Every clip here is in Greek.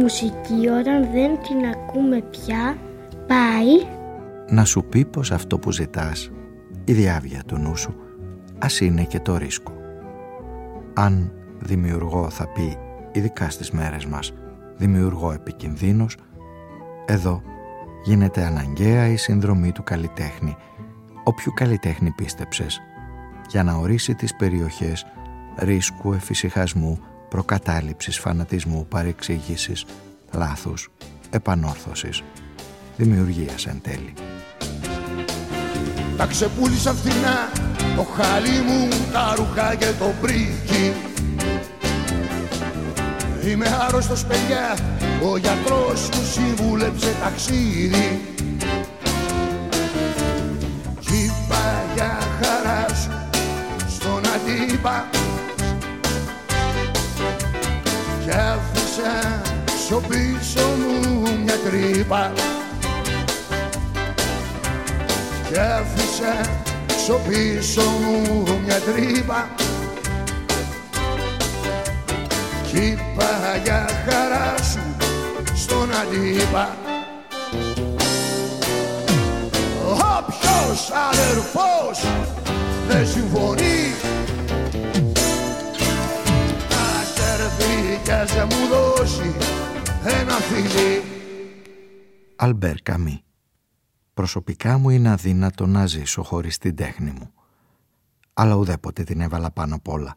Μουσική όταν δεν την ακούμε πια πάει. Να σου πει πως αυτό που ζητάς η διάβια του νου σου ας είναι και το ρίσκο. Αν δημιουργώ θα πει ειδικά στις μέρες μας δημιουργώ επικινδύνους εδώ γίνεται αναγκαία η συνδρομή του καλλιτέχνη όποιου καλλιτέχνη πίστεψες για να ορίσει τις περιοχές ρίσκου, εφησυχασμού προκατάληψης, φανατισμού, παρεξήγησης, λάθους, επανόρθωσης, δημιουργίας εν τέλει. Τα ξεπούλησα φθηνά, το χαλί μου, τα ρούχα και το πρίκι. Είμαι άρρωστος παιδιά, ο γιατρός μου συμβούλεψε ταξίδι. Άφησα στο πίσω μου μια τρύπα κι άφησα στο πίσω μου μια τρύπα. Κι είπα για χαρά σου στον αντίπα. Όποιος αδερφός δεν συμφωνεί και μου δώσει ένα φιλί Αλμπέρ Καμί Προσωπικά μου είναι αδύνατο να ζήσω χωρίς την τέχνη μου. Αλλά ουδέποτε την έβαλα πάνω απ' όλα.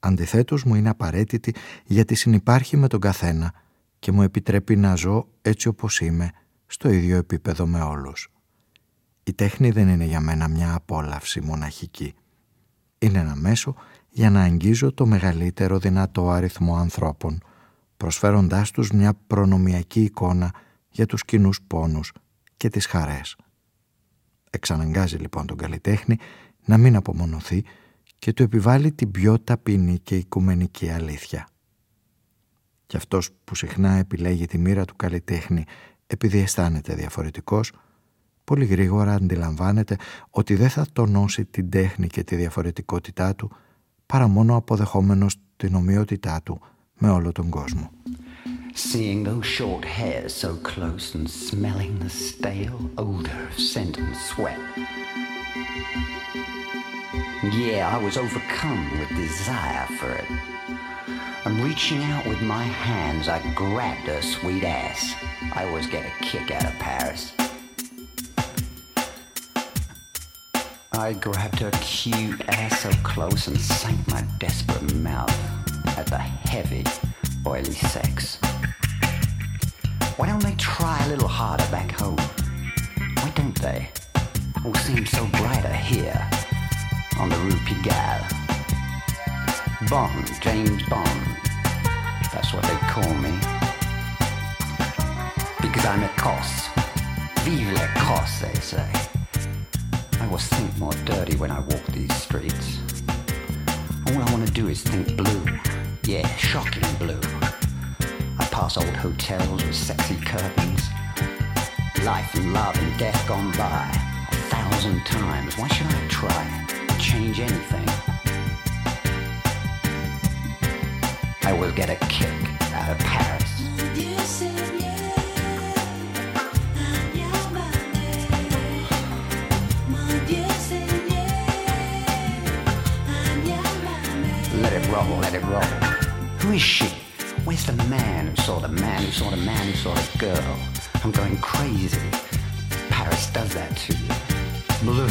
Αντιθέτως μου είναι απαραίτητη γιατί συνυπάρχει με τον καθένα και μου επιτρέπει να ζω έτσι όπως είμαι, στο ίδιο επίπεδο με όλους. Η τέχνη δεν είναι για μένα μια απόλαυση μοναχική. Είναι ένα μέσο για να αγγίζω το μεγαλύτερο δυνατό αριθμό ανθρώπων, προσφέροντάς τους μια προνομιακή εικόνα για τους κοινούς πόνους και τις χαρές. Εξαναγκάζει λοιπόν τον καλλιτέχνη να μην απομονωθεί και του επιβάλλει την πιο ταπεινή και οικουμενική αλήθεια. Και αυτός που συχνά επιλέγει τη μοίρα του καλλιτέχνη επειδή αισθάνεται διαφορετικός, πολύ γρήγορα αντιλαμβάνεται ότι δεν θα τονώσει την τέχνη και τη διαφορετικότητά του παρά μόνο αποδεχόμενος την ομοιότητά του με όλο τον κόσμο. Seeing those short hairs so close and smelling the stale odor of scent and sweat. Yeah, I was overcome with desire for it. And reaching out with my hands, I grabbed her sweet ass. I always get a kick out of Paris. I grabbed her cute ass so close and sank my desperate mouth at the heavy, oily sex. Why don't they try a little harder back home? Why don't they? All seems so brighter here on the Rue Pigalle. Bond, James Bond. That's what they call me. Because I'm a Cos. Vive la Cos, they say. I always think more dirty when I walk these streets. All I want to do is think blue. Yeah, shocking blue. I pass old hotels with sexy curtains. Life and love and death gone by a thousand times. Why should I try to change anything? I will get a kick out of Paris. Roll, let it roll. Who is she? Where's the man who saw the man who saw the man who saw the girl? I'm going crazy. Paris does that to you. Blue,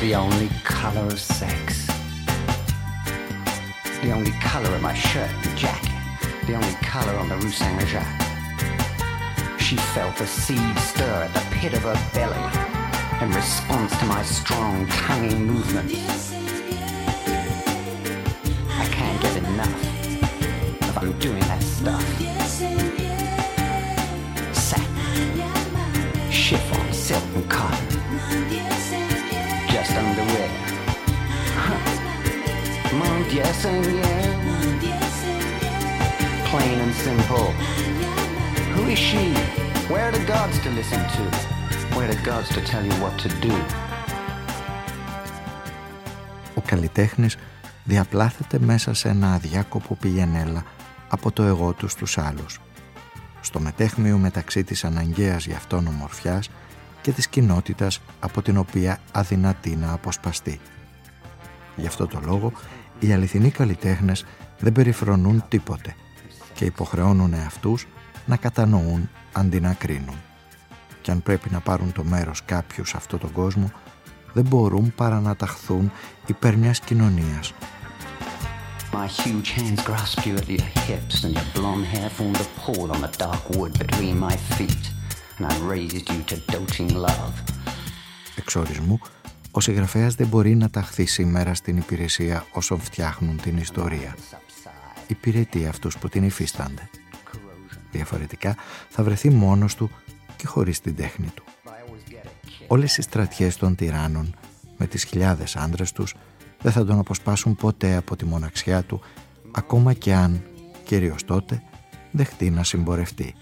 the only color of sex. The only color of my shirt and jacket. The only color on the Rue Saint-Jacques. She felt the seed stir at the pit of her belly in response to my strong, tonguing movements. doing that stuff. Satin, chiffon, silk and cotton. Just underwear. Huh. Mon Dieu Seigneur. Plain and simple. Who is she? Where are the gods to listen to? Where are the gods to tell you what to do? Ο καλλιτέχνης διαπλάθεται μέσα σε ένα αδιάκοπο πηγενέλα από το εγώ τους στους άλλους. Στο μετέχμιο μεταξύ της αναγκαίας για αυτόν ομορφιάς και της κοινότητας από την οποία αδυνατεί να αποσπαστεί. Γι' αυτό το λόγο οι αληθινοί καλλιτέχνες δεν περιφρονούν τίποτε και υποχρεώνουν αυτούς να κατανοούν αντί να κρίνουν. Και αν πρέπει να πάρουν το μέρος κάποιους σε αυτόν τον κόσμο, δεν μπορούν παρά να ταχθούν υπέρ μιας κοινωνίας. My huge hands grasped you at your hips and your blonde hair formed a pool on the dark wood between my feet and I raised you to doting love. Εξορισμού, ο συγγραφέας δεν μπορεί να ταχθεί σήμερα στην υπηρεσία όσων φτιάχνουν την ιστορία. Υπηρετεί αυτούς που την υφίστανται. Διαφορετικά θα βρεθεί μόνος του και χωρίς την τέχνη του. Όλες οι στρατιές των τυράννων με τις χιλιάδες άντρες τους δεν θα τον αποσπάσουν ποτέ από τη μοναξιά του ακόμα και αν, κυρίως τότε, δεχτεί να συμπορευτεί.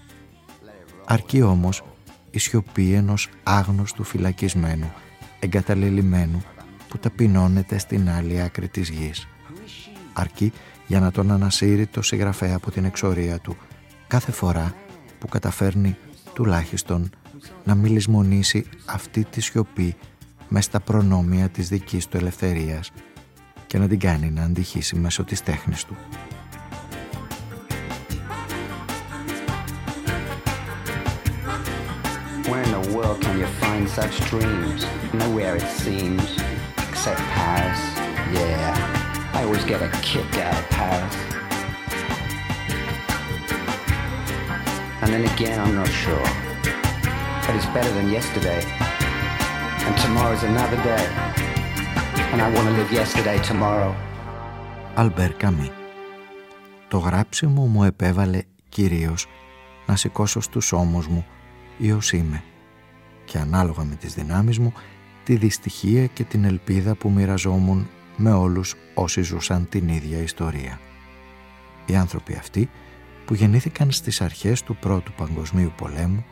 Αρκεί όμως η σιωπή ενός άγνωστου φυλακισμένου, εγκαταλελειμμένου που ταπεινώνεται στην άλλη άκρη της γης. Αρκεί για να τον ανασύρει το συγγραφέα από την εξορία του κάθε φορά που καταφέρνει τουλάχιστον να μην αυτή τη σιωπή μες στα προνόμια της δικής του ελευθερίας και να την κάνει να αντιχήσει μέσω της τέχνης του. Where in the world can you find such dreams? Nowhere it seems, except Paris. Yeah, I always get a kick out of Paris. And then again, I'm not sure. But it's better than yesterday. And tomorrow's another day. And I want to live yesterday tomorrow. Αλμπέρ Καμί Το γράψιμο μου επέβαλε κυρίως να σηκώσω στους ώμους μου Υιός είμαι και ανάλογα με τις δυνάμεις μου τη δυστυχία και την ελπίδα που μοιραζόμουν με όλους όσοι ζούσαν την ίδια ιστορία. Οι άνθρωποι αυτοί που γεννήθηκαν στις αρχές του Πρώτου Παγκοσμίου Πολέμου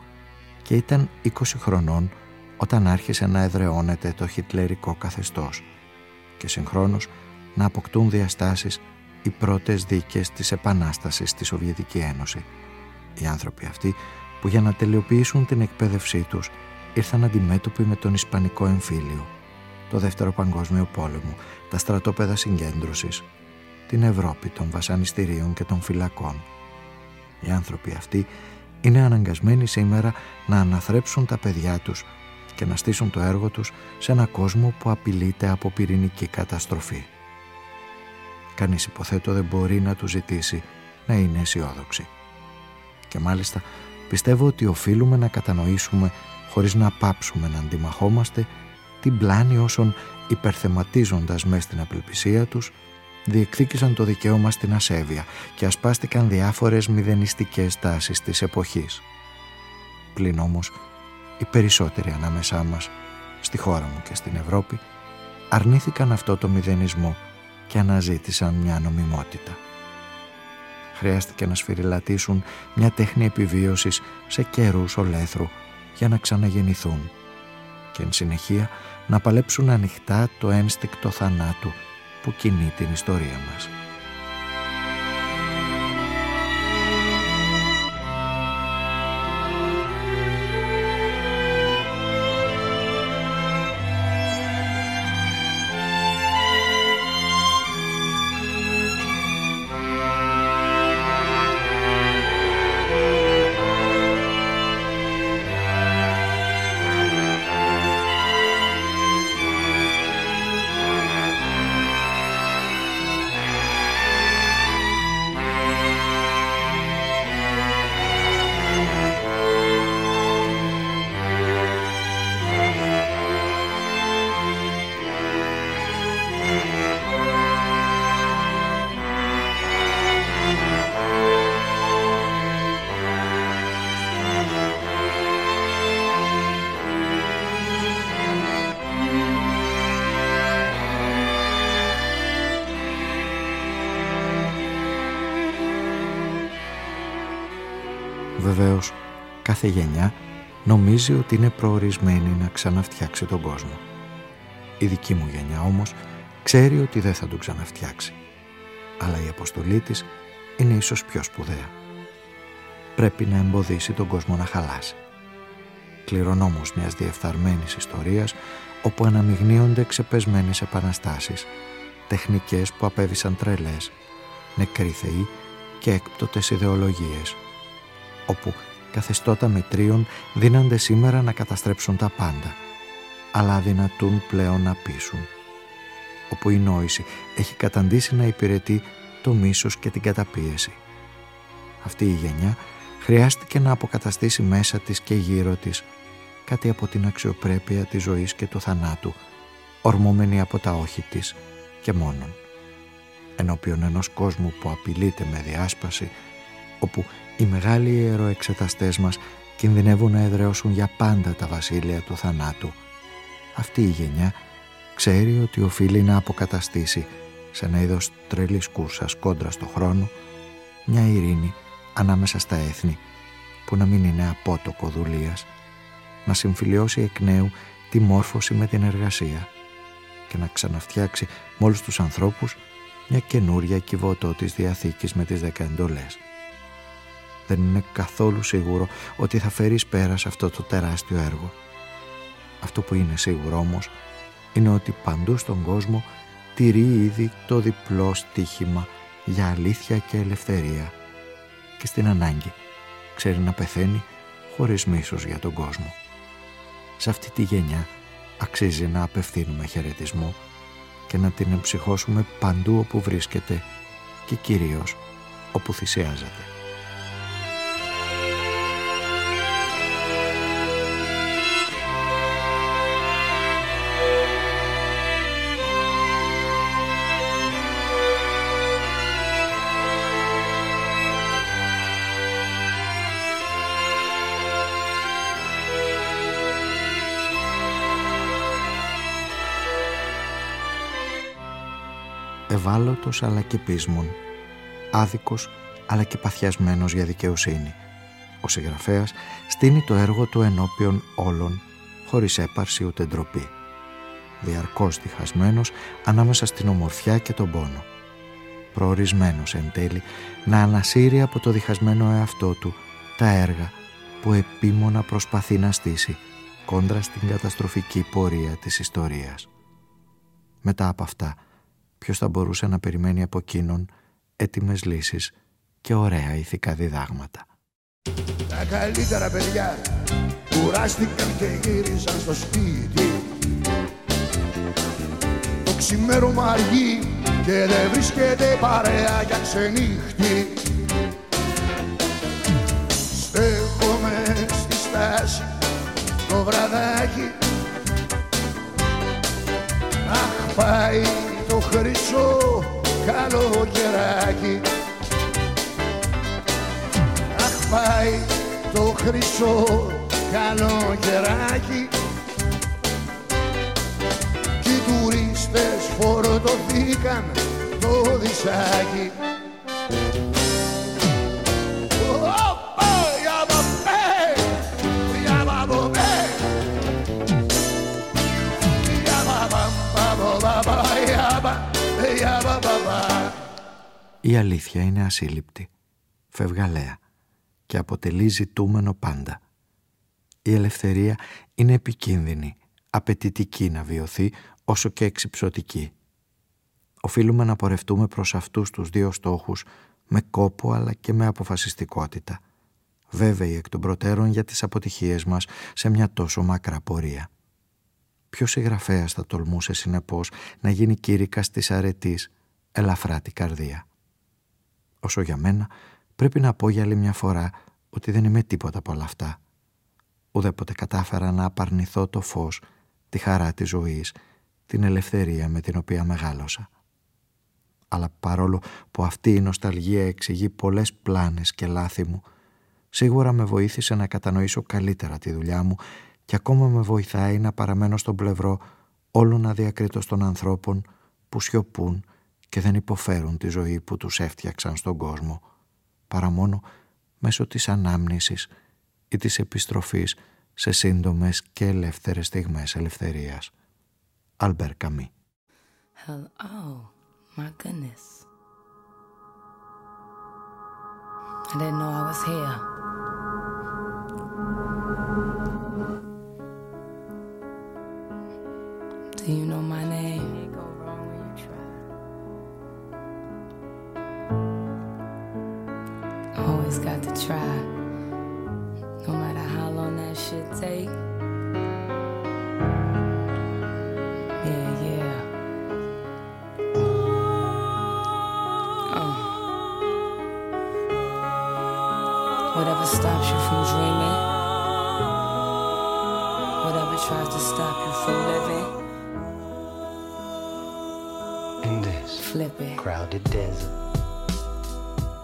και ήταν 20 χρονών όταν άρχισε να εδρεώνεται το χιτλερικό καθεστώς και συγχρόνως να αποκτούν διαστάσεις οι πρώτες δίκες της Επανάστασης στη Σοβιετική Ένωση. Οι άνθρωποι αυτοί που για να τελειοποιήσουν την εκπαίδευσή τους ήρθαν αντιμέτωποι με τον Ισπανικό εμφύλιο, το Δεύτερο Παγκόσμιο Πόλεμο, τα στρατόπεδα συγκέντρωσης, την Ευρώπη των βασανιστήριων και των φυλακών. Οι άνθρωποι αυτοί είναι αναγκασμένοι σήμερα να αναθρέψουν τα παιδιά τους και να στήσουν το έργο τους σε ένα κόσμο που απειλείται από πυρηνική καταστροφή. Κανείς υποθέτω δεν μπορεί να του ζητήσει να είναι αισιόδοξοι. Και μάλιστα πιστεύω ότι οφείλουμε να κατανοήσουμε χωρίς να πάψουμε να αντιμαχόμαστε την πλάνη όσων υπερθεματίζοντας μέσα στην απελπισία τους διεκδίκησαν το δικαίωμα στην ασέβεια και ασπάστηκαν διάφορες μηδενιστικές τάσεις της εποχής. Πλην όμως, οι περισσότεροι ανάμεσά μας, στη χώρα μου και στην Ευρώπη, αρνήθηκαν αυτό το μηδενισμό και αναζήτησαν μια νομιμότητα. Χρειάστηκε να σφυριλατήσουν μια τέχνη επιβίωσης σε καιρούς ολέθρου για να ξαναγεννηθούν και εν συνεχεία να παλέψουν ανοιχτά το ένστικτο θανάτου που κινεί την ιστορία μας. Νομίζει ότι είναι προορισμένη να ξαναφτιάξει τον κόσμο. Η δική μου γενιά όμως ξέρει ότι δεν θα τον ξαναφτιάξει. Αλλά η αποστολή της είναι ίσως πιο σπουδαία. Πρέπει να εμποδίσει τον κόσμο να χαλάσει. Κληρονόμος μιας διεφθαρμένης ιστορίας όπου αναμειγνύονται ξεπεσμένες επαναστάσεις, τεχνικές που απέβησαν τρελές, νεκροί θεοί και έκπτωτες ιδεολογίες, όπου καθεστώτα μετρίων δίνανται σήμερα να καταστρέψουν τα πάντα, αλλά δυνατούν πλέον να πείσουν, όπου η νόηση έχει καταντήσει να υπηρετεί το μίσος και την καταπίεση. Αυτή η γενιά χρειάστηκε να αποκαταστήσει μέσα της και γύρω της κάτι από την αξιοπρέπεια της ζωής και του θανάτου, ορμόμενη από τα όχι της και μόνον. Ενώπιον ενός κόσμου που απειλείται με διάσπαση, όπου οι μεγάλοι ιεροεξεταστές μας κινδυνεύουν να εδραιώσουν για πάντα τα βασίλεια του θανάτου. Αυτή η γενιά ξέρει ότι οφείλει να αποκαταστήσει σε ένα είδος τρελής κούρσας κόντρα στο χρόνο μια ειρήνη ανάμεσα στα έθνη που να μην είναι απότοκο δουλείας να συμφιλιώσει εκ νέου τη μόρφωση με την εργασία και να ξαναφτιάξει με όλους τους ανθρώπους μια καινούρια κυβωτό της Διαθήκης με τις δέκα εντολές. Δεν είναι καθόλου σίγουρο ότι θα φέρεις πέρα σε αυτό το τεράστιο έργο. Αυτό που είναι σίγουρο όμως είναι ότι παντού στον κόσμο τηρεί ήδη το διπλό στίχημα για αλήθεια και ελευθερία και στην ανάγκη ξέρει να πεθαίνει χωρίς μίσος για τον κόσμο. Σε αυτή τη γενιά αξίζει να απευθύνουμε χαιρετισμό και να την εμψυχώσουμε παντού όπου βρίσκεται και κυρίως όπου θυσιάζεται. Ευάλωτος αλλά και πείσμων, άδικος αλλά και παθιασμένος για δικαιοσύνη. Ο συγγραφέας στείνει το έργο του ενώπιον όλων, χωρίς έπαρση ούτε ντροπή. Διαρκώς διχασμένος ανάμεσα στην ομορφιά και τον πόνο. Προορισμένος εν τέλει να ανασύρει από το διχασμένο εαυτό του τα έργα που επίμονα προσπαθεί να στήσει κόντρα στην καταστροφική πορεία της ιστορίας. Μετά από αυτά ποιος θα μπορούσε να περιμένει από εκείνον έτοιμες λύσεις και ωραία ηθικά διδάγματα. Τα καλύτερα παιδιά κουράστηκαν και γύρισαν στο σπίτι. Το ξημέρωμα αργεί και δεν βρίσκεται παρέα για ξενύχτη. Στέκομαι στη στάση το βραδάκι. Αχ πάει το χρυσό καλοκαιράκι Αχ πάει το χρυσό καλοκαιράκι Κι οι τουρίστες φορτωθήκαν το δισάκι Η αλήθεια είναι ασύλληπτη, φευγαλέα και αποτελεί ζητούμενο πάντα. Η ελευθερία είναι επικίνδυνη, απαιτητική να βιωθεί όσο και εξυψωτική. Οφείλουμε να πορευτούμε προς αυτούς τους δύο στόχους με κόπο αλλά και με αποφασιστικότητα. Βέβαιοι εκ των προτέρων για τις αποτυχίες μας σε μια τόσο μακρά πορεία. Ποιος συγγραφέας θα τολμούσε συνεπώς να γίνει κήρυκας της αρετής, ελαφρά την καρδία; Όσο για μένα, πρέπει να πω για άλλη μια φορά ότι δεν είμαι τίποτα από όλα αυτά. Ουδέποτε κατάφερα να απαρνηθώ το φως, τη χαρά της ζωής, την ελευθερία με την οποία μεγάλωσα. Αλλά παρόλο που αυτή η νοσταλγία εξηγεί πολλές πλάνες και λάθη μου, σίγουρα με βοήθησε να κατανοήσω καλύτερα τη δουλειά μου και ακόμα με βοηθάει να παραμένω στον πλευρό όλων αδιακρίτως των ανθρώπων που σιωπούν και δεν υποφέρουν τη ζωή που τους έφτιαξαν στον κόσμο, παρά μόνο μέσω της ανάμνησης ή της επιστροφής σε σύντομες και ελεύθερες στιγμές ελευθερίας. Αλμπέρ Καμί. Oh, my goodness. I didn't know I was here. Do you know my name? Always got to try. No matter how long that should take. Yeah, yeah. Oh. Whatever stops you from dreaming. Whatever tries to stop you from living. In this Flip it. crowded desert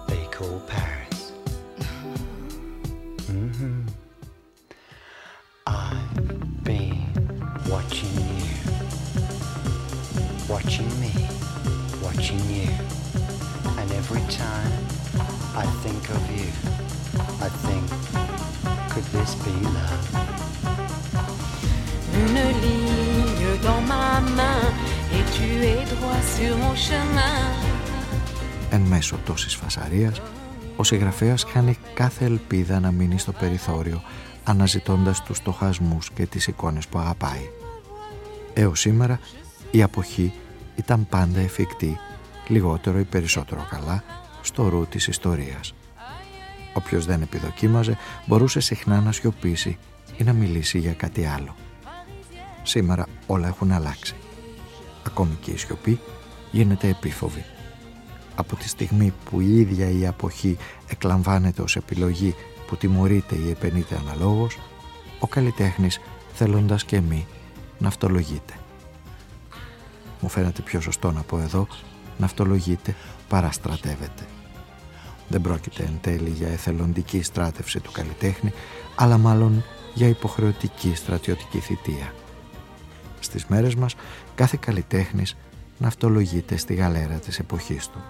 they call Paris. Could this be love? Une ligne dans ma main et tu es droit sur mon chemin. Εν μέσω τόσης φασαρίας, ο συγγραφέας χάνει κάθε ελπίδα να μείνει στο περιθώριο αναζητώντας τους στοχασμούς και τις εικόνες που αγαπάει. Έως σήμερα η αποχή ήταν πάντα εφικτή, λιγότερο ή περισσότερο καλά, στο ρου της ιστορίας. Όποιος δεν επιδοκίμαζε μπορούσε συχνά να σιωπήσει ή να μιλήσει για κάτι άλλο. Σήμερα όλα έχουν αλλάξει. Ακόμη και η σιωπή γίνεται επίφοβη. Από τη στιγμή που η ίδια η αποχή εκλαμβάνεται ως επιλογή που τιμωρείται ή επενείται αναλόγως, ο καλλιτέχνης θέλοντας και μη ναυτολογείται. Μου φαίνεται πιο σωστό να πω εδώ ναυτολογείται παρά στρατεύεται. Δεν πρόκειται εν τέλει για εθελοντική στράτευση του καλλιτέχνη, αλλά μάλλον για υποχρεωτική στρατιωτική θητεία. Στις μέρες μας κάθε καλλιτέχνης ναυτολογείται στη γαλέρα της εποχής του.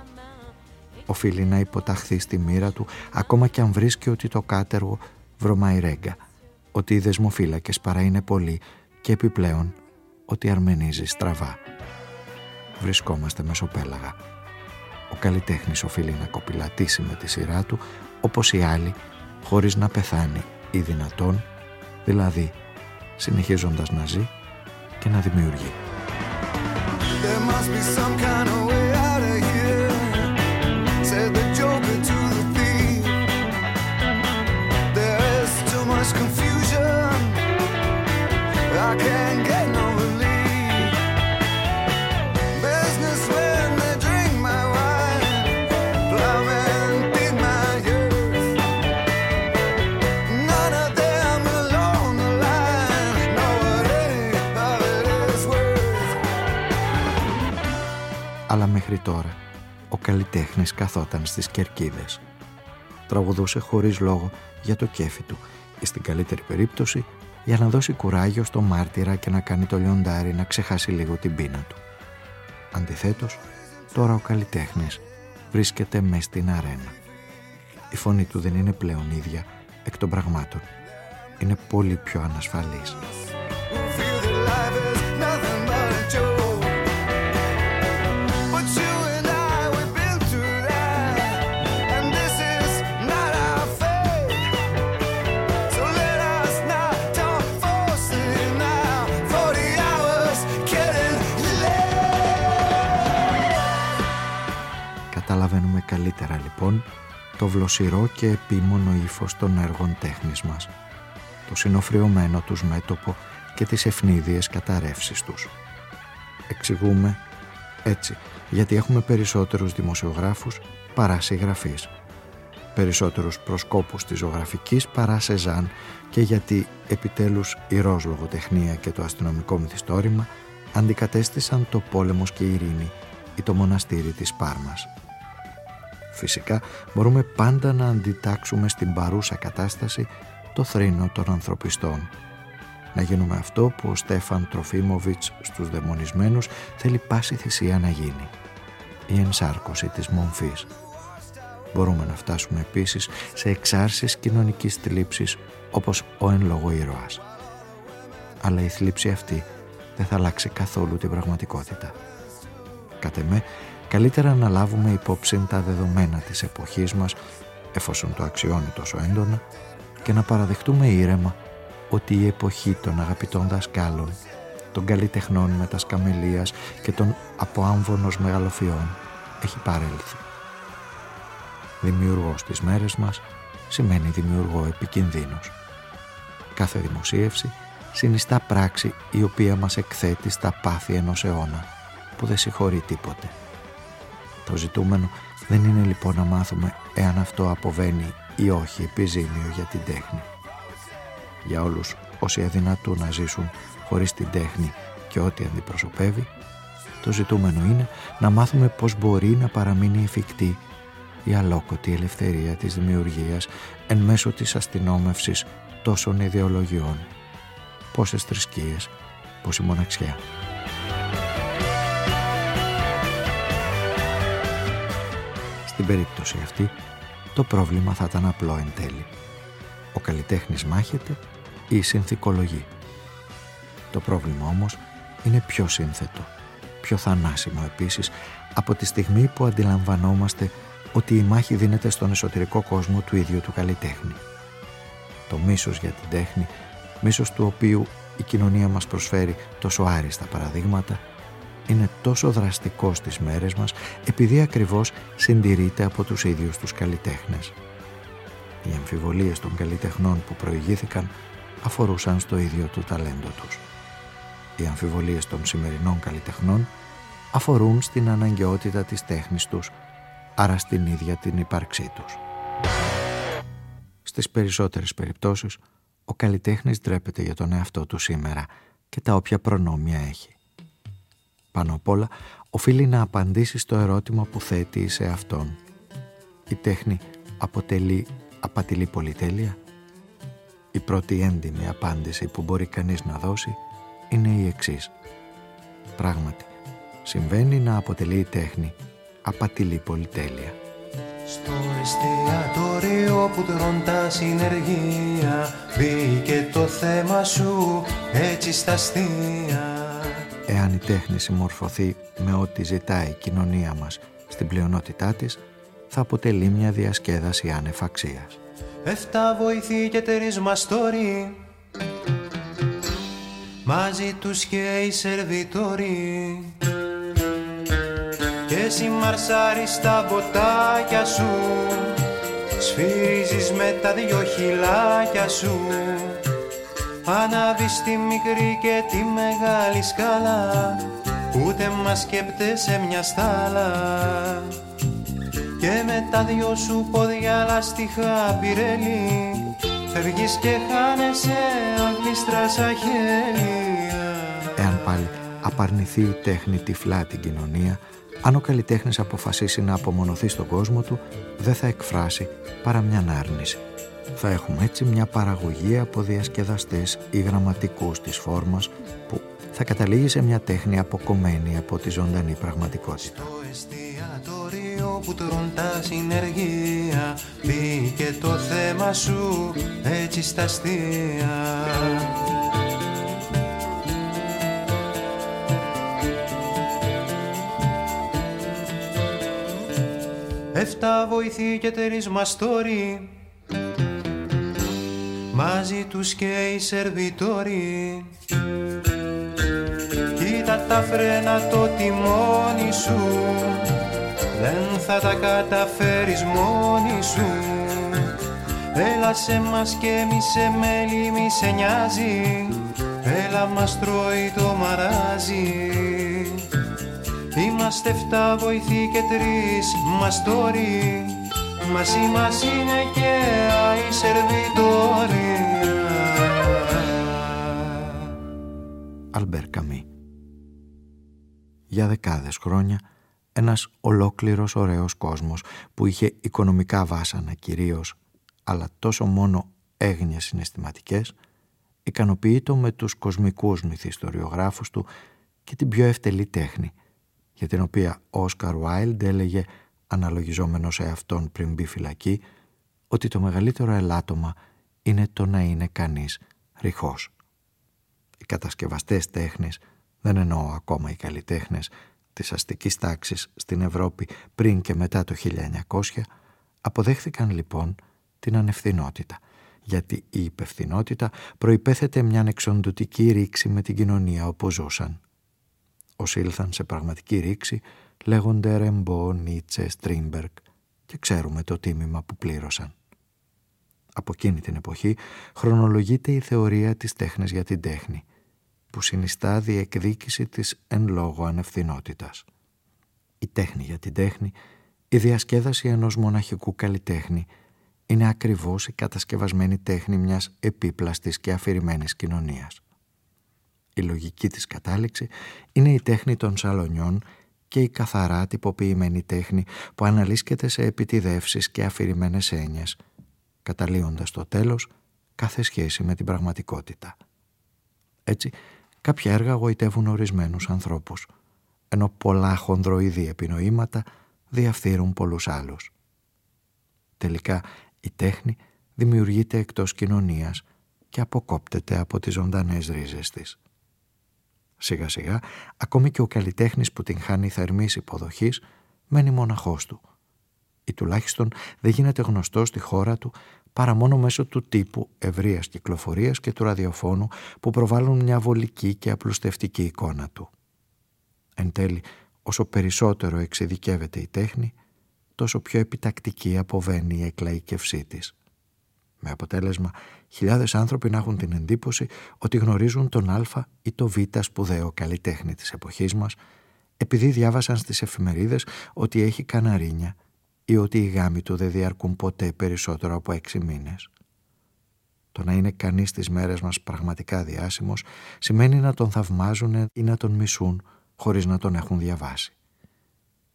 Οφείλει να υποταχθεί στη μοίρα του ακόμα και αν βρίσκει ότι το κάτεργο βρωμάει ρέγγα, ότι οι δεσμοφύλακες παρά είναι πολλοί και επιπλέον ότι αρμενίζει στραβά. Βρισκόμαστε μεσοπέλαγα. Ο καλλιτέχνης οφείλει να κοπηλατήσει με τη σειρά του όπως οι άλλοι χωρίς να πεθάνει ή δυνατόν, δηλαδή συνεχίζοντας να ζει και να δημιουργεί. There must be some kind of αλλά μέχρι τώρα ο καλλιτέχνης καθόταν στις κερκίδες. Τραγουδούσε χωρίς λόγο για το κέφι του ή στην καλύτερη περίπτωση για να δώσει κουράγιο στο μάρτυρα και να κάνει το λιοντάρι να ξεχάσει λίγο την πείνα του. Αντιθέτως, τώρα ο καλλιτέχνης βρίσκεται μες στην αρένα. Η φωνή του δεν είναι πλέον ίδια εκ των πραγμάτων. Είναι πολύ πιο ανασφαλής. Καταλαβαίνουμε καλύτερα λοιπόν το βλοσιρό και επίμονο ύφος των έργων τέχνης μας, το συνοφριωμένο τους μέτωπο και τις ευνίδιες καταρρεύσεις τους. Εξηγούμε έτσι, γιατί έχουμε περισσότερους δημοσιογράφους παρά συγγραφείς, περισσότερους προσκόπους της ζωγραφικής παρά Σεζάν και γιατί επιτέλους η ροζ λογοτεχνία και το αστυνομικό μυθιστόρημα αντικατέστησαν το πόλεμος και η ειρήνη ή το μοναστήρι της Πάρμας. Φυσικά μπορούμε πάντα να αντιτάξουμε στην παρούσα κατάσταση το θρήνο των ανθρωπιστών. Να γίνουμε αυτό που ο Στέφαν Τροφίμοβιτς στους δαιμονισμένους θέλει πάση θυσία να γίνει. Η ενσάρκωση της μομφής. Μπορούμε να φτάσουμε επίσης σε εξάρσεις κοινωνικής θλίψης όπως ο εν λόγω ήρωας. Αλλά η θλίψη αυτή δεν θα αλλάξει καθόλου την πραγματικότητα. Κατ' εμέ, καλύτερα να λάβουμε υπόψη τα δεδομένα της εποχής μας, εφόσον το αξιώνει τόσο έντονα, και να παραδεχτούμε ήρεμα ότι η εποχή των αγαπητών δασκάλων, των καλλιτεχνών με τα σκαμελίας και των αποάμβωνος μεγαλοφιών έχει παρέλθει. Δημιουργός της μέρες μας σημαίνει δημιουργό επικινδύνος. Κάθε δημοσίευση συνιστά πράξη η οποία μας εκθέτει στα πάθη ενός αιώνα που δεν συγχωρεί τίποτε. Το ζητούμενο δεν είναι λοιπόν να μάθουμε εάν αυτό αποβαίνει ή όχι επιζήμιο για την τέχνη. Για όλους όσοι αδυνατούν να ζήσουν χωρίς την τέχνη και ό,τι αντιπροσωπεύει, το ζητούμενο είναι να μάθουμε πώς μπορεί να παραμείνει εφικτή η αλόκοτη ελευθερία της δημιουργίας εν μέσω της αστυνόμευσης τόσων ιδεολογιών. Πόσες θρησκείες, πόση μοναξιά. Στην περίπτωση αυτή, το πρόβλημα θα ήταν απλό εν τέλει. Ο καλλιτέχνης μάχεται ή συνθηκολογεί. Το πρόβλημα όμως είναι πιο σύνθετο, πιο θανάσιμο επίσης από τη στιγμή που αντιλαμβανόμαστε ότι η μάχη δίνεται στον εσωτερικό κόσμο του ίδιου του καλλιτέχνη. Το μίσος για την τέχνη, μίσος του οποίου η κοινωνία μας προσφέρει τόσο άριστα παραδείγματα, είναι τόσο δραστικό στις μέρες μας επειδή ακριβώς συντηρείται από τους ίδιους τους καλλιτέχνες. Οι αμφιβολίες των καλλιτεχνών που προηγήθηκαν αφορούσαν στο ίδιο το ταλέντο τους. Οι αμφιβολίες των σημερινών καλλιτεχνών αφορούν στην αναγκαιότητα της τέχνης τους, άρα στην ίδια την ύπαρξή τους. Στις περισσότερες περιπτώσεις, ο καλλιτέχνης ντρέπεται για τον εαυτό του σήμερα και τα όποια προνόμια έχει. Πάνω απ' όλα, οφείλει να απαντήσει στο ερώτημα που θέτει σε αυτόν. Η τέχνη αποτελεί απατηλή πολυτέλεια. Η πρώτη έντιμη απάντηση που μπορεί κανείς να δώσει είναι η εξής. Πράγματι, συμβαίνει να αποτελεί η τέχνη απατηλή πολυτέλεια. Στο εστιατόριο που τρώνε τα συνεργεία Μπήκε το θέμα σου έτσι στα αστεία Εάν η τέχνη συμμορφωθεί με ό,τι ζητάει η κοινωνία μας στην πλειονότητά της, θα αποτελεί μια διασκέδαση άνευ αξίας. Εφτά βοηθοί και τερισμαστόροι Μαζί τους και οι σερβιτόροι Και εσύ μαρσάρεις στα μποτάκια σου Σφυρίζεις με τα δυο χυλάκια σου Ανάβεις τη μικρή και τη μεγάλη σκάλα Ούτε μας σκέπτεσαι μια στάλα Και με τα δυο σου πόδια λαστιχά πυρέλι Φεύγεις και χάνεσαι αν γλιστράς αχέλια Εάν πάλι απαρνηθεί η τέχνη τυφλά την κοινωνία, αν ο καλλιτέχνης αποφασίσει να απομονωθεί στον κόσμο του, δεν θα εκφράσει παρά μια άρνηση. Θα έχουμε έτσι μια παραγωγή από διασκεδαστές ή γραμματικούς της φόρμας που θα καταλήγει σε μια τέχνη αποκομμένη από τη ζωντανή πραγματικότητα. Στο εστιατόριο που τρώνε τα συνεργεία Μπήκε το θέμα σου έτσι στα αστεία Εφτά βοηθοί και τερισμαστόροι Μαζί τους και οι σερβιτόροι. Κοίτα τα φρένα το τιμόνι σου. Δεν θα τα καταφέρεις μόνη σου. Έλα σε μας και μη σε μέλη μη σε νοιάζει. Έλα μας τρώει το μαράζι. Είμαστε εφτά βοηθοί και τρεις μαστόροι. Μαζί μας είναι και δεκάδες χρόνια ένας ολόκληρος ωραίος κόσμος που είχε οικονομικά βάσανα κυρίως αλλά τόσο μόνο έγνοιες συναισθηματικές ικανοποιείτο με τους κοσμικούς μυθιστοριογράφους του και την πιο ευτελή τέχνη για την οποία ο Όσκαρ Βάιλντ έλεγε αναλογιζόμενος σε αυτόν πριν μπει φυλακή, ότι το μεγαλύτερο ελάττωμα είναι το να είναι κανείς ρηχός. Οι κατασκευαστές τέχνης, δεν εννοώ ακόμα οι καλλιτέχνες, της αστικής τάξης στην Ευρώπη πριν και μετά το 1900, αποδέχθηκαν λοιπόν την ανευθυνότητα, γιατί η υπευθυνότητα προϋπέθεται μια εξοντωτική ρήξη με την κοινωνία όπου ζούσαν. Όσοι ήλθαν σε πραγματική ρήξη λέγονται Ρεμπό, Νίτσε, Στρίμπεργκ και ξέρουμε το τίμημα που πλήρωσαν. Από εκείνη την εποχή χρονολογείται η θεωρία της τέχνης για την τέχνη, που συνιστά διεκδίκηση της εν λόγω ανευθυνότητας. Η τέχνη για την τέχνη, η διασκέδαση ενός μοναχικού καλλιτέχνη, είναι ακριβώς η κατασκευασμένη τέχνη μιας επίπλαστης και αφηρημένης κοινωνίας. Η λογική της κατάληξη είναι η τέχνη των σαλονιών και η καθαρά τυποποιημένη τέχνη που αναλύσκεται σε επιτιδεύσεις και αφηρημένες έννοιες, καταλύοντας το τέλος κάθε σχέση με την πραγματικότητα. Έτσι, κάποια έργα γοητεύουν ορισμένους ανθρώπους, ενώ πολλά χονδροειδή επινοήματα διαφθείρουν πολλούς άλλους. Τελικά, η τέχνη δημιουργείται εκτός κοινωνίας και αποκόπτεται από τις ζωντανές ρίζες της. Σιγά σιγά, ακόμη και ο καλλιτέχνης που την χάνει θερμής υποδοχής μένει μοναχός του ή τουλάχιστον δεν γίνεται γνωστός στη χώρα του παρά μόνο μέσω του τύπου ευρείας κυκλοφορίας και του ραδιοφώνου που προβάλλουν μια βολική και απλουστευτική εικόνα του. Εν τέλει, όσο περισσότερο εξειδικεύεται η τέχνη, τόσο πιο επιτακτική αποβαίνει η εκλαϊκευσή της. Με αποτέλεσμα, χιλιάδες άνθρωποι να έχουν την εντύπωση ότι γνωρίζουν τον Α ή το Β σπουδαίο καλλιτέχνη της εποχής μας, επειδή διάβασαν στις εφημερίδες ότι έχει καναρίνια ή ότι οι γάμοι του δεν διαρκούν ποτέ περισσότερο από έξι μήνες. Το να είναι κανείς στις μέρες μας πραγματικά διάσημος σημαίνει να τον θαυμάζουν ή να τον μισούν χωρίς να τον έχουν διαβάσει.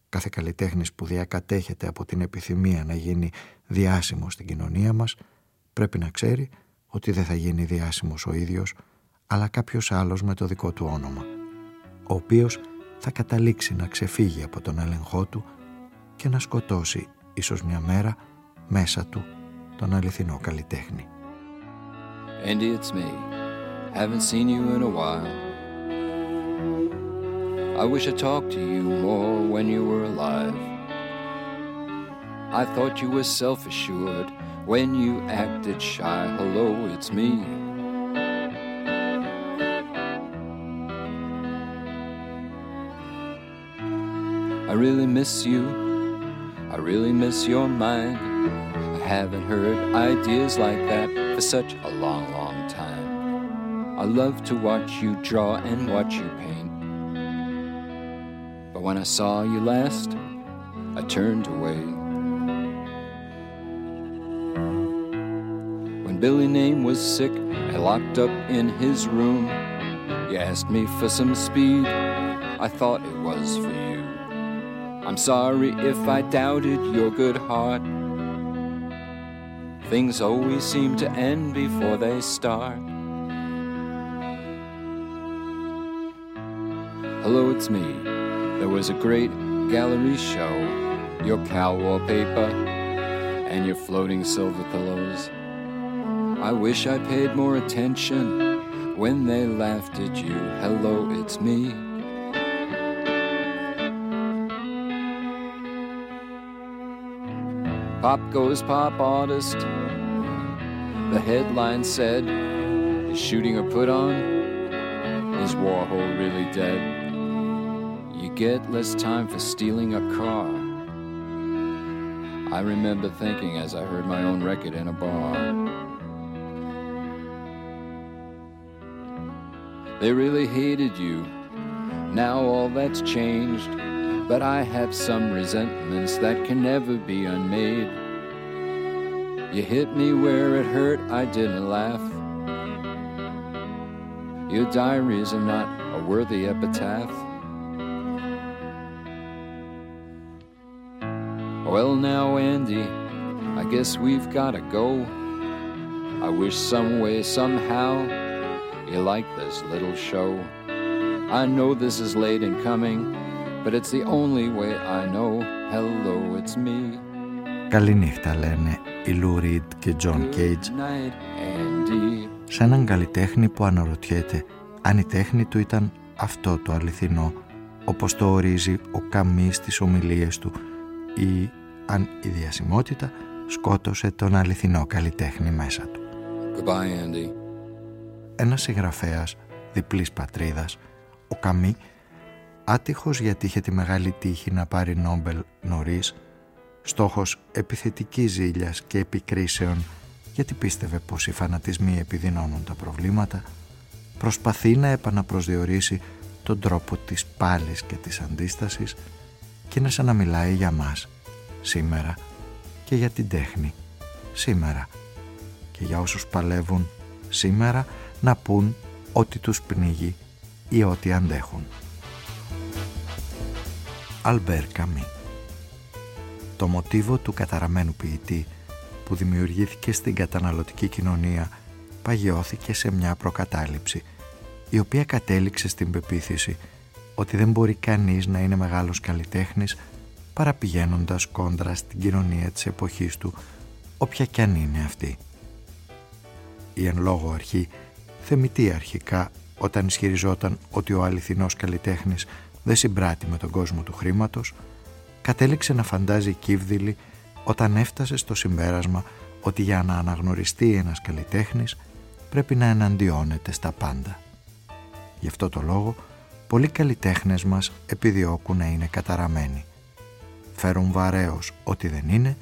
Κάθε καλλιτέχνης που διακατέχεται από την επιθυμία να γίνει διάσημος στην κοινωνία μας πρέπει να ξέρει ότι δεν θα γίνει διάσημος ο ίδιος αλλά κάποιος άλλος με το δικό του όνομα ο οποίος θα καταλήξει να ξεφύγει από τον έλεγχό του και να σκοτώσει ίσως μια μέρα μέσα του τον αληθινό καλλιτέχνη. Andy, it's me. Haven't seen you in a while. I wish I talked to you more when you were alive. I thought you were self-assured when you acted shy. Hello, it's me. I really miss you. I really miss your mind. I haven't heard ideas like that for such a long, long time. I love to watch you draw and watch you paint. But when I saw you last, I turned away. When Billy Name was sick and locked up in his room, you asked me for some speed. I thought it was for you. I'm sorry if I doubted your good heart. Things always seem to end before they start. Hello, it's me. There was a great gallery show. Your cow wallpaper and your floating silver pillows. I wish I paid more attention when they laughed at you. Hello, it's me. Pop goes pop artist. The headline said, Is shooting a put on? Is Warhol really dead? You get less time for stealing a car. I remember thinking as I heard my own record in a bar. They really hated you. Now all that's changed. But I have some resentments that can never be unmade. You hit me where it hurt, I didn't laugh. Your diaries are not a worthy epitaph. Well, now, Andy, I guess we've gotta go. I wish some way, somehow, you like this little show. I know this is late in coming but it's the only way I know. Hello, it's me. Καληνύχτα λένε οι Λου Ριντ και Τζον Κέιτζ σε έναν καλλιτέχνη που αναρωτιέται αν η τέχνη του ήταν αυτό το αληθινό όπως το ορίζει ο Καμί στις ομιλίες του ή αν η διασημότητα σκότωσε τον αληθινό καλλιτέχνη μέσα του. Goodbye, Andy. Ένας συγγραφέας διπλής πατρίδας, ο Καμί, άτυχος γιατί είχε τη μεγάλη τύχη να πάρει Νόμπελ νωρίς, στόχος επιθετικής ζήλιας και επικρίσεων γιατί πίστευε πως οι φανατισμοί επιδεινώνουν τα προβλήματα, προσπαθεί να επαναπροσδιορίσει τον τρόπο της πάλης και της αντίστασης και είναι σαν να μιλάει για μας σήμερα και για την τέχνη σήμερα και για όσους παλεύουν σήμερα να πούν ό,τι τους πνίγει ή ό,τι αντέχουν. Αλμπέρ Καμί Το μοτίβο του καταραμένου ποιητή που δημιουργήθηκε στην καταναλωτική κοινωνία παγιώθηκε σε μια προκατάληψη η οποία κατέληξε στην πεποίθηση ότι δεν μπορεί κανείς να είναι μεγάλος καλλιτέχνης παραπηγαίνοντας κόντρα στην κοινωνία της εποχής του, όποια κι αν είναι αυτή. Η εν λόγω αρχή, θεμητή αρχικά όταν ισχυριζόταν ότι ο αληθινός καλλιτέχνης δεν συμπράττει με τον κόσμο του χρήματος, κατέληξε να φαντάζει κύβδηλη όταν έφτασε στο συμπέρασμα ότι για να αναγνωριστεί ένας καλλιτέχνης πρέπει να εναντιώνεται στα πάντα. Γι' αυτό το λόγο, πολλοί καλλιτέχνες μας επιδιώκουν να είναι καταραμένοι. Φέρουν βαρέως ό,τι δεν είναι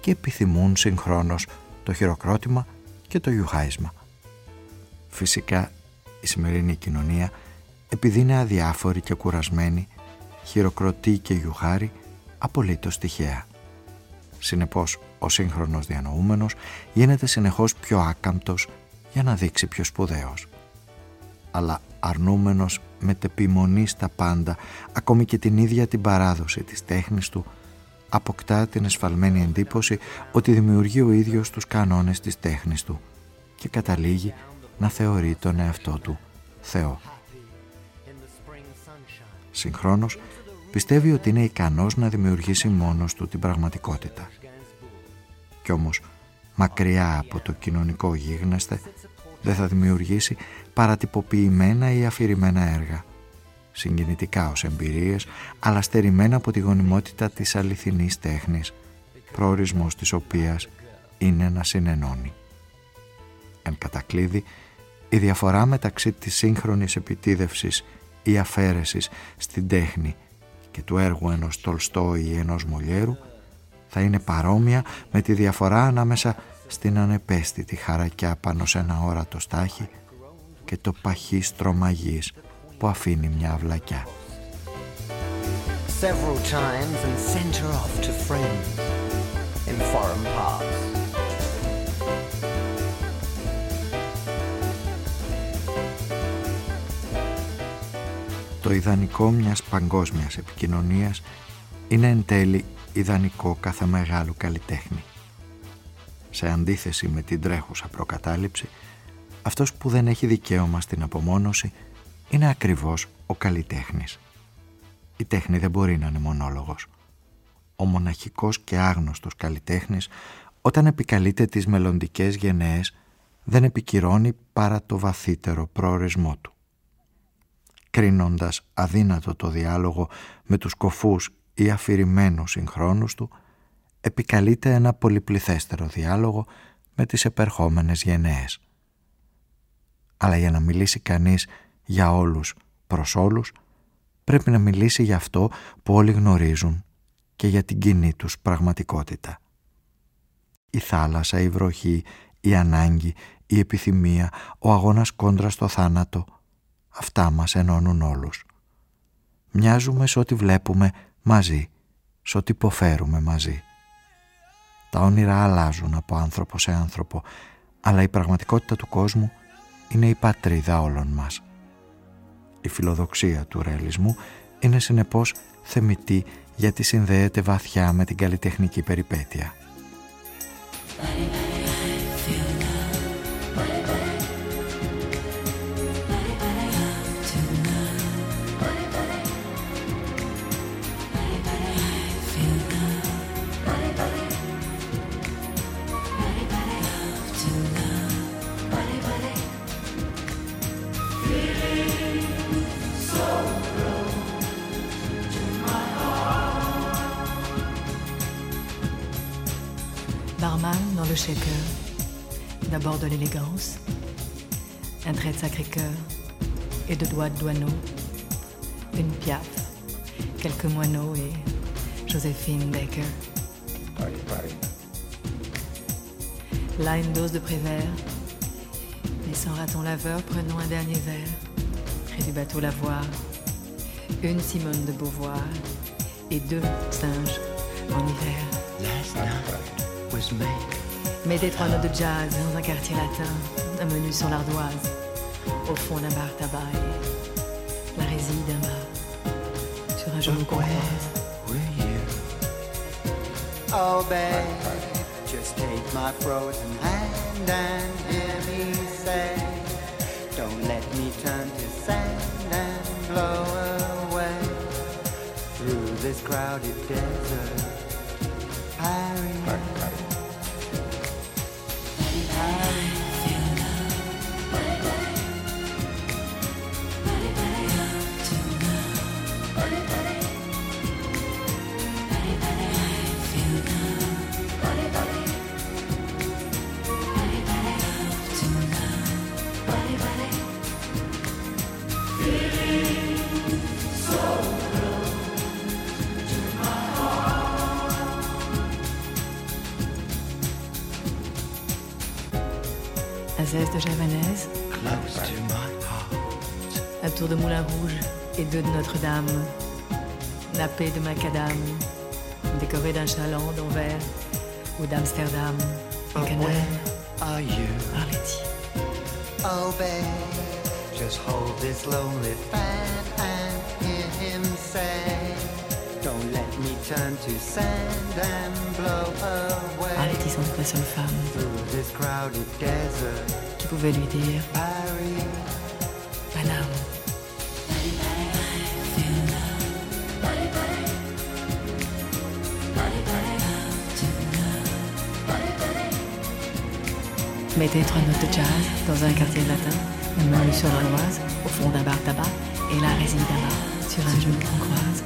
και επιθυμούν συγχρόνως το χειροκρότημα και το γιουχάισμα. Φυσικά, η σημερινή κοινωνία, επειδή είναι αδιάφορη και κουρασμένη, χειροκροτεί και γιουχάρει απολύτως τυχαία. Συνεπώς, ο σύγχρονος διανοούμενος γίνεται συνεχώς πιο άκαμπτος για να δείξει πιο σπουδαίος. Αλλά αρνούμενος με τεπιμονή στα πάντα, ακόμη και την ίδια την παράδοση της τέχνης του, αποκτά την εσφαλμένη εντύπωση ότι δημιουργεί ο ίδιος τους κανόνες της τέχνης του και καταλήγει να θεωρεί τον εαυτό του Θεό. Συγχρόνως, πιστεύει ότι είναι ικανός να δημιουργήσει μόνος του την πραγματικότητα. Κι όμως, μακριά από το κοινωνικό γίγνεσθε, δεν θα δημιουργήσει παρατυποποιημένα ή αφηρημένα έργα. Συγκινητικά ως εμπειρίες, αλλά στερημένα από τη γονιμότητα της αληθινής τέχνης, προορισμός της οποίας είναι να συνενώνει. Εν κατακλείδη, η διαφορά μεταξύ της σύγχρονης επιτίδευσης ή αφαίρεσης στην τέχνη και του έργου ενός Τολστό ή ενός Μολιέρου θα είναι παρόμοια με τη διαφορά ανάμεσα στην ανεπαίσθητη χαρακιά πάνω σε ένα όρατο στάχι και το παχύ στρωμαγής που αφήνει μια αυλακιά. Several times and sent her off to friends in foreign parts. Το ιδανικό μιας παγκόσμιας επικοινωνίας είναι εν τέλει ιδανικό κάθε μεγάλου καλλιτέχνη. Σε αντίθεση με την τρέχουσα προκατάληψη, αυτός που δεν έχει δικαίωμα στην απομόνωση είναι ακριβώς ο καλλιτέχνης. Η τέχνη δεν μπορεί να είναι μονόλογος. Ο μοναχικός και άγνωστος καλλιτέχνης όταν επικαλείται τις μελλοντικές γενναίες δεν επικυρώνει παρά το βαθύτερο προορισμό του. Κρίνοντας αδύνατο το διάλογο με τους κοφούς ή αφηρημένους συγχρόνους του, επικαλείται ένα πολυπληθέστερο διάλογο με τις επερχόμενες γενναίες. Αλλά για να μιλήσει κανείς για όλους προς όλους, πρέπει να μιλήσει για αυτό που όλοι γνωρίζουν και για την κοινή τους πραγματικότητα. Η θάλασσα, η βροχή, η ανάγκη, η επιθυμία, ο αγώνας κόντρα στο θάνατο, αυτά μας ενώνουν όλους. Μοιάζουμε σε ό,τι βλέπουμε μαζί, σε ό,τι υποφέρουμε μαζί. Τα όνειρα αλλάζουν από άνθρωπο σε άνθρωπο, αλλά η πραγματικότητα του κόσμου είναι η πατρίδα όλων μας. Η φιλοδοξία του ρεαλισμού είναι συνεπώς θεμητή γιατί συνδέεται βαθιά με την καλλιτεχνική περιπέτεια. Shaker. D'abord de l'élégance, un trait de sacré-cœur et deux doigts de douaneau, une piaf, quelques moineaux et Joséphine Baker. Là, une dose de prévert. Et sans raton laveur, prenons un dernier verre. Près du bateau Lavoir, une Simone de Beauvoir et deux singes en hiver. Last night was May. Mettez trois notes de jazz dans un quartier latin, un menu sur l'ardoise, au fond d'un bar tabac et la résille d'un bar, sur un genou qu'on? Oh, babe, just take my frozen hand and hear me say, Don't let me turn to sand and blow away through this crowded desert. Paris. Heart. un tour de moulin rouge et deux de Notre-Dame, nappé de macadam, décoré d'un chaland d'Anvers ou d'Amsterdam, But canal, where are you? Arletty. Oh, babe, just hold this lonely fan and hear him say, Don't let me turn to sand and blow away Arletty sans la seule femme through this crowded desert. qui pouvait lui dire Paris, Mettez trois notes de jazz dans un quartier latin, une main sur l'Oise, au fond d'un bar tabac, et la résine d'un bar sur un genou qu'on croise.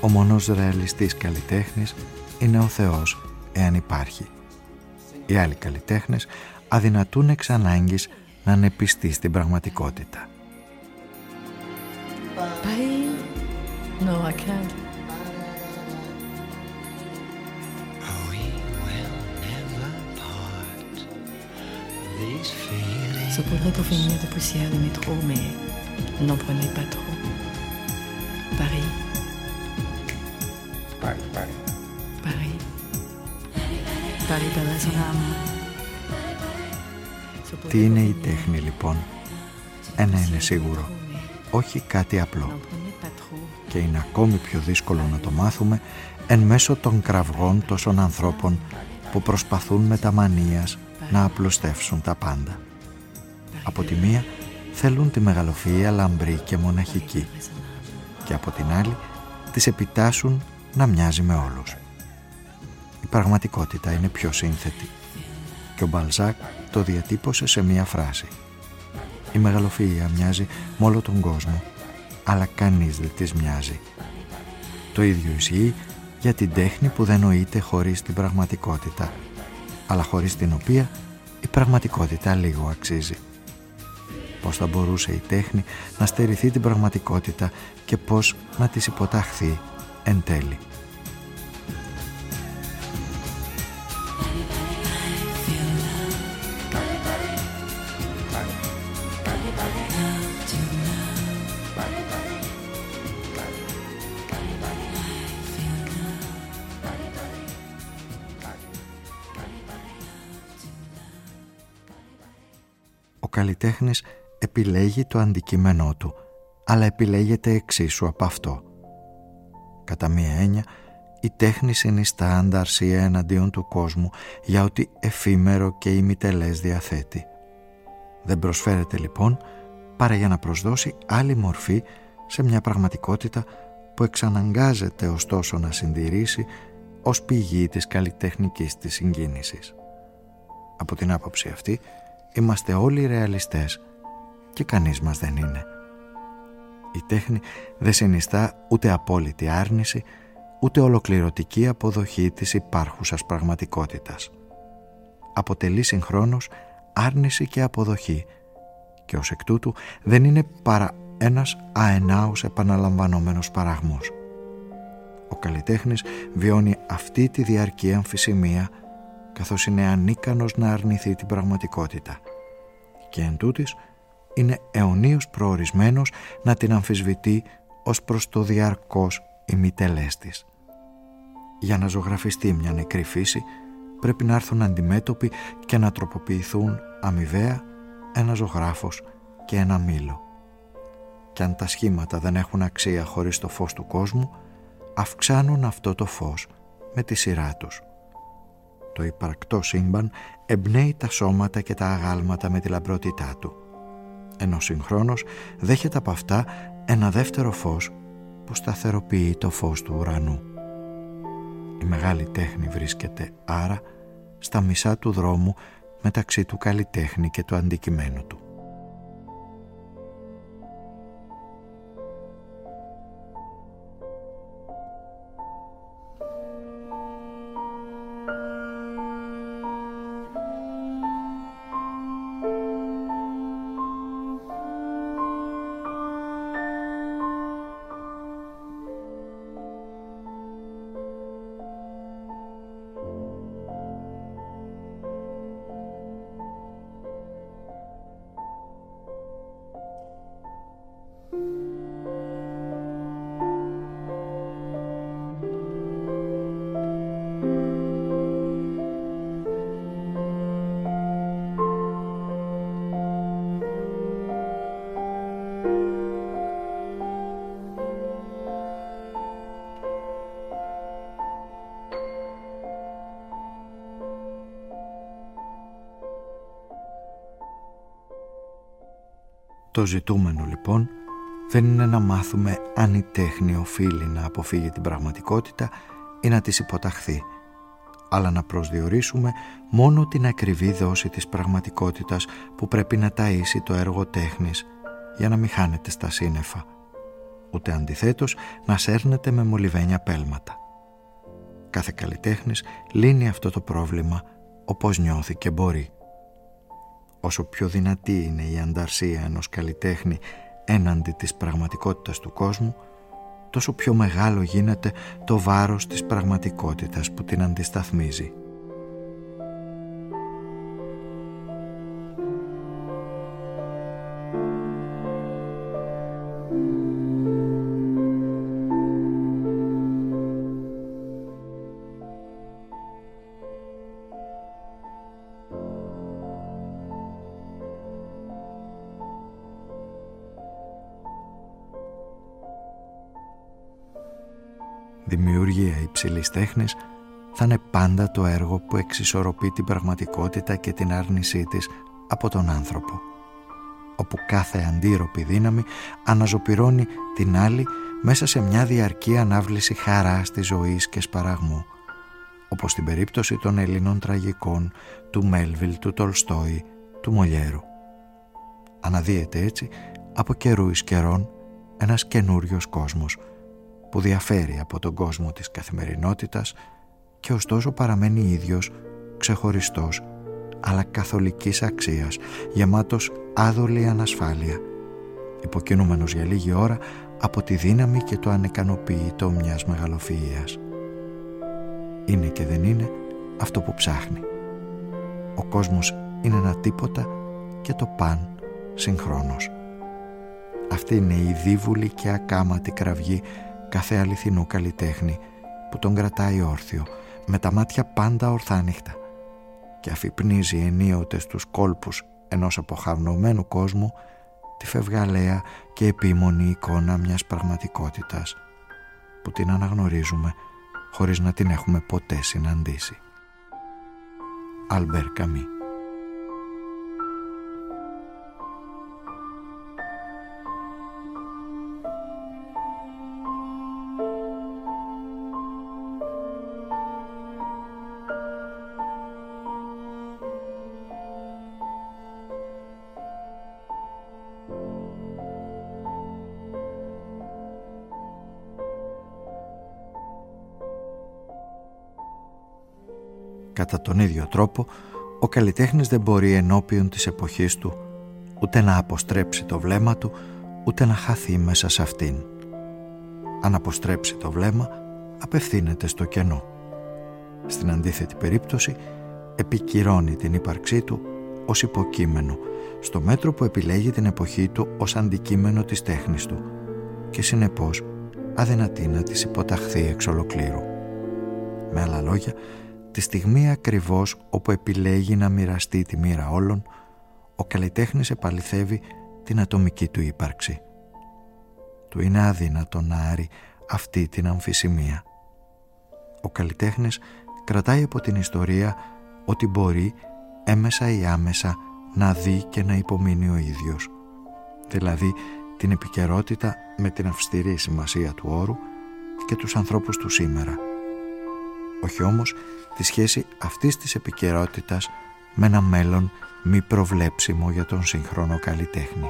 Ο μόνος ρεαλιστής καλλιτέχνης είναι ο Θεός, εάν υπάρχει. Οι άλλοι καλλιτέχνες αδυνατούν εξ ανάγκης να είναι πιστοί στην πραγματικότητα. I can't. we will never part. These feelings. Saupoudré pour finir de poussière de métro, mais n'en prenez pas trop. Paris. Paris. Paris perdrait son âme. Saupoudré Τι pour είναι η finir τέχνη λοιπόν. Ένα είναι σίγουρο. Όχι κάτι N'en απλό. Prenez pas trop. Και είναι ακόμη πιο δύσκολο να το μάθουμε εν μέσω των κραυγών τόσων ανθρώπων που προσπαθούν με τα μανίας να απλουστεύσουν τα πάντα. Από τη μία θέλουν τη μεγαλοφυΐα λαμπρή και μοναχική και από την άλλη τις επιτάσσουν να μοιάζει με όλους. Η πραγματικότητα είναι πιο σύνθετη και ο Μπαλζάκ το διατύπωσε σε μία φράση. Η μεγαλοφυΐα μοιάζει με όλο τον κόσμο, αλλά κανείς δεν της μοιάζει. Το ίδιο ισχύει για την τέχνη που δεν νοείται χωρίς την πραγματικότητα, αλλά χωρίς την οποία η πραγματικότητα λίγο αξίζει. Πώς θα μπορούσε η τέχνη να στερηθεί την πραγματικότητα και πώς να της υποταχθεί εν τέλει. Επιλέγει το αντικείμενό του, αλλά επιλέγεται εξίσου από αυτό. Κατά μία έννοια, η τέχνη συνιστά ανταρσία εναντίον του κόσμου για ό,τι εφήμερο και ημιτελές διαθέτει. Δεν προσφέρεται λοιπόν παρά για να προσδώσει άλλη μορφή σε μια πραγματικότητα που εξαναγκάζεται ωστόσο να συντηρήσει ως πηγή της καλλιτεχνικής της συγκίνησης. Από την άποψη αυτή είμαστε όλοι ρεαλιστές και κανείς μας δεν είναι. Η τέχνη δεν συνιστά ούτε απόλυτη άρνηση, ούτε ολοκληρωτική αποδοχή της υπάρχουσας πραγματικότητας. Αποτελεί συγχρόνως άρνηση και αποδοχή και ως εκ τούτου δεν είναι παρά ένας αενάους επαναλαμβανόμενος παραγμός. Ο καλλιτέχνης βιώνει αυτή τη διαρκή αμφισημία καθώς είναι ανίκανος να αρνηθεί την πραγματικότητα και εν τούτης είναι αιωνίως προορισμένος να την αμφισβητεί ως προς το διαρκώς ημιτελές της. Για να ζωγραφιστεί μια νεκρή φύση πρέπει να έρθουν αντιμέτωποι και να τροποποιηθούν αμοιβαία ένα ζωγράφος και ένα μήλο. Και αν τα σχήματα δεν έχουν αξία χωρίς το φως του κόσμου, αυξάνουν αυτό το φως με τη σειρά τους. Το υπαρκτό σύμπαν εμπνέει τα σώματα και τα αγάλματα με τη λαμπρότητά του, ενώ συγχρόνως δέχεται από αυτά ένα δεύτερο φως που σταθεροποιεί το φως του ουρανού. Η μεγάλη τέχνη βρίσκεται άρα στα μισά του δρόμου μεταξύ του καλλιτέχνη και του αντικειμένου του. Το ζητούμενο λοιπόν δεν είναι να μάθουμε αν η τέχνη οφείλει να αποφύγει την πραγματικότητα ή να της υποταχθεί, αλλά να προσδιορίσουμε μόνο την ακριβή δόση της πραγματικότητας που πρέπει να ταΐσει το έργο τέχνης για να μην χάνεται στα σύννεφα, ούτε αντιθέτως να σέρνεται με μολυβένια πέλματα. Κάθε καλλιτέχνης λύνει αυτό το πρόβλημα όπως νιώθει και μπορεί όσο πιο δυνατή είναι η ανταρσία ενός καλλιτέχνη έναντι της πραγματικότητας του κόσμου, τόσο πιο μεγάλο γίνεται το βάρος της πραγματικότητας που την αντισταθμίζει. Τέχνης θα είναι πάντα το έργο που εξισορροπεί την πραγματικότητα και την άρνησή της από τον άνθρωπο όπου κάθε αντίρροπη δύναμη αναζωπυρώνει την άλλη μέσα σε μια διαρκή ανάβληση χαράς της ζωής και σπαραγμού όπως στην περίπτωση των Ελλήνων τραγικών του Μέλβιλ, του Τολστόη, του Μολιέρου. Αναδύεται έτσι από καιρού εις καιρών ένας καινούριος κόσμος που διαφέρει από τον κόσμο της καθημερινότητας και ωστόσο παραμένει ίδιος, ξεχωριστός, αλλά καθολικής αξίας, γεμάτος άδολη ανασφάλεια, υποκινούμενος για λίγη ώρα από τη δύναμη και το ανεκανοποιητό μιας μεγαλοφυΐας. Είναι και δεν είναι αυτό που ψάχνει. Ο κόσμος είναι ένα τίποτα και το παν συγχρόνως. Αυτή είναι η δίβουλη και ακάματη κραυγή κάθε αληθινού καλλιτέχνη που τον κρατάει όρθιο με τα μάτια πάντα ορθάνυχτα και αφυπνίζει ενίοτε στους κόλπους ενός αποχαρνωμένου κόσμου τη φευγαλαία και επίμονη εικόνα μιας πραγματικότητας που την αναγνωρίζουμε χωρίς να την έχουμε ποτέ συναντήσει. Αλμπέρ Καμί Κατά τον ίδιο τρόπο, ο καλλιτέχνης δεν μπορεί ενώπιον της εποχής του ούτε να αποστρέψει το βλέμμα του, ούτε να χαθεί μέσα σε αυτήν. Αν αποστρέψει το βλέμμα, απευθύνεται στο κενό. Στην αντίθετη περίπτωση, επικυρώνει την ύπαρξή του ως υποκείμενο, στο μέτρο που επιλέγει την εποχή του ως αντικείμενο της τέχνης του και συνεπώς αδυνατεί να της υποταχθεί εξ ολοκλήρου. Με άλλα λόγια, τη στιγμή ακριβώς όπου επιλέγει να μοιραστεί τη μοίρα όλων, ο καλλιτέχνης επαληθεύει την ατομική του ύπαρξη. Του είναι αδύνατο να άρει αυτή την αμφισημία. Ο καλλιτέχνης κρατάει από την ιστορία ότι μπορεί έμεσα ή άμεσα να δει και να υπομείνει ο ίδιος. Δηλαδή την επικαιρότητα με την αυστηρή σημασία του όρου και τους ανθρώπους του σήμερα. Όχι όμως τη σχέση αυτής της επικαιρότητας με ένα μέλλον μη προβλέψιμο για τον σύγχρονο καλλιτέχνη.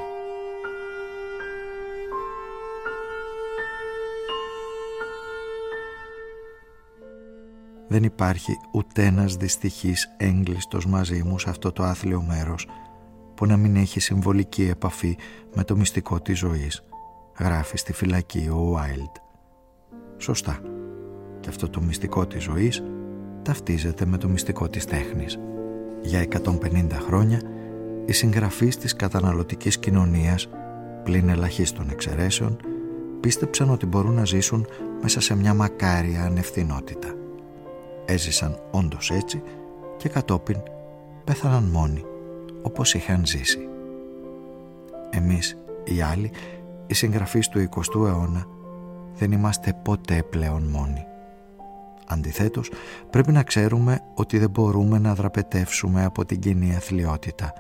Δεν υπάρχει ούτε ένας δυστυχής έγκλειστος μαζί μου σε αυτό το άθλιο μέρος που να μην έχει συμβολική επαφή με το μυστικό της ζωής, γράφει στη φυλακή ο Βάιλντ. Σωστά. Και αυτό το μυστικό της ζωής ταυτίζεται με το μυστικό της τέχνης. Για 150 χρόνια, οι συγγραφείς της καταναλωτικής κοινωνίας, πλην ελαχίστων εξαιρέσεων, πίστεψαν ότι μπορούν να ζήσουν μέσα σε μια μακάρια ανευθυνότητα. Έζησαν όντως έτσι και κατόπιν πέθαναν μόνοι, όπως είχαν ζήσει. Εμείς, οι άλλοι, οι συγγραφείς του 20ου αιώνα, δεν είμαστε ποτέ πλέον μόνοι. Αντιθέτως, πρέπει να ξέρουμε ότι δεν μπορούμε να δραπετεύσουμε από την κοινή αθλειότητα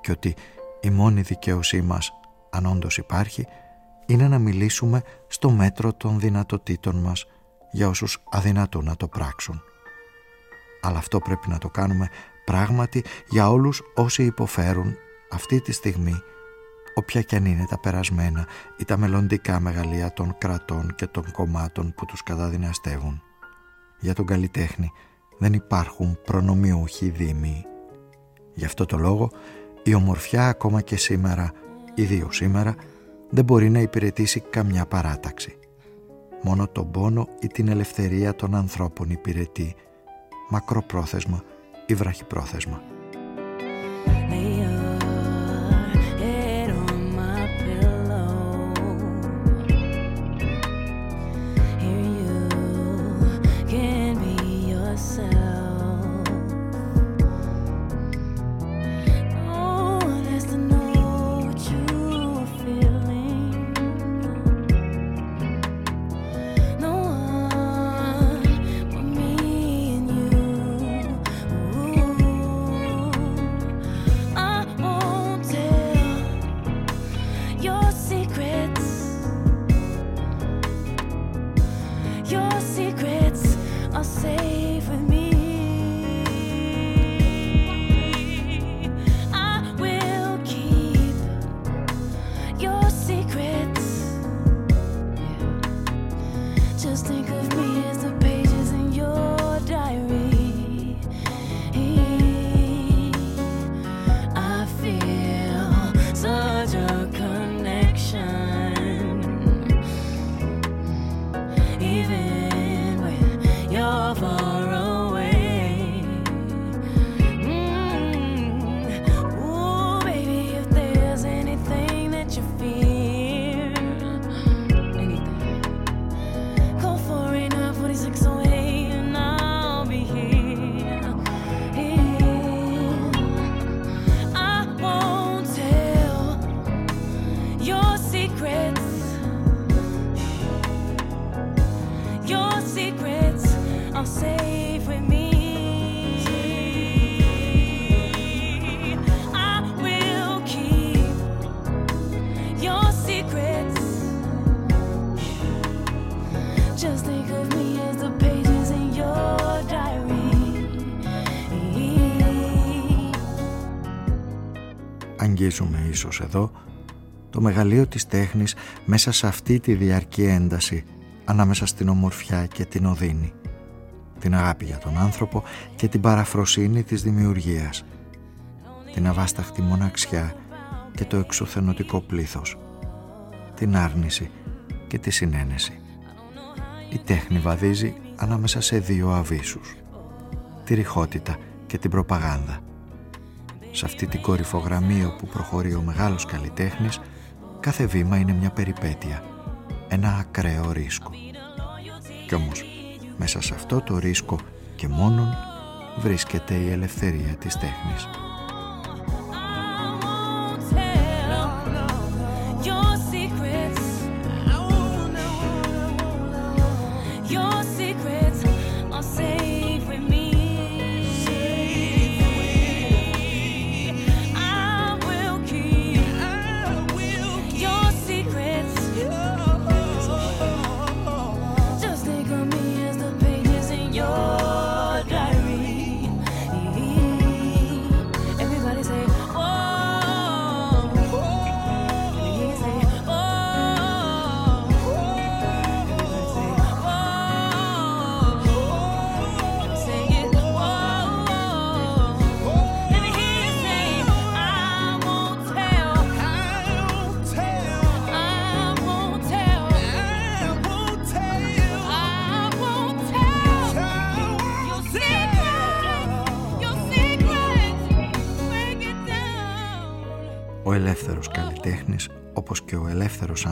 και ότι η μόνη δικαίωσή μας, αν όντως υπάρχει, είναι να μιλήσουμε στο μέτρο των δυνατοτήτων μας για όσους αδυνατούν να το πράξουν. Αλλά αυτό πρέπει να το κάνουμε πράγματι για όλους όσοι υποφέρουν αυτή τη στιγμή όποια κι αν είναι τα περασμένα ή τα μελλοντικά μεγαλεία των κρατών και των κομμάτων που τους καταδυναστεύουν για τον καλλιτέχνη δεν υπάρχουν προνομιούχοι δήμοι. Γι' αυτό το λόγο η ομορφιά ακόμα και σήμερα, ιδίως σήμερα, δεν μπορεί να υπηρετήσει καμιά παράταξη. Μόνο τον πόνο ή την ελευθερία των ανθρώπων υπηρετεί, μακροπρόθεσμα ή βραχυπρόθεσμα. Ίσως εδώ το μεγαλείο της τέχνης μέσα σε αυτή τη διαρκή ένταση ανάμεσα στην ομορφιά και την οδύνη. την αγάπη για τον άνθρωπο και την παραφροσύνη της δημιουργίας, την αβάσταχτη μοναξιά και το εξουθενωτικό πλήθος, την άρνηση και τη συνένεση. Η τέχνη βαδίζει ανάμεσα σε δύο αβύσους, τη ρηχότητα και την προπαγάνδα. Σε αυτή την κορυφογραμμή όπου προχωρεί ο μεγάλος καλλιτέχνης, κάθε βήμα είναι μια περιπέτεια, ένα ακραίο ρίσκο. Κι όμως, μέσα σε αυτό το ρίσκο και μόνον βρίσκεται η ελευθερία της τέχνης.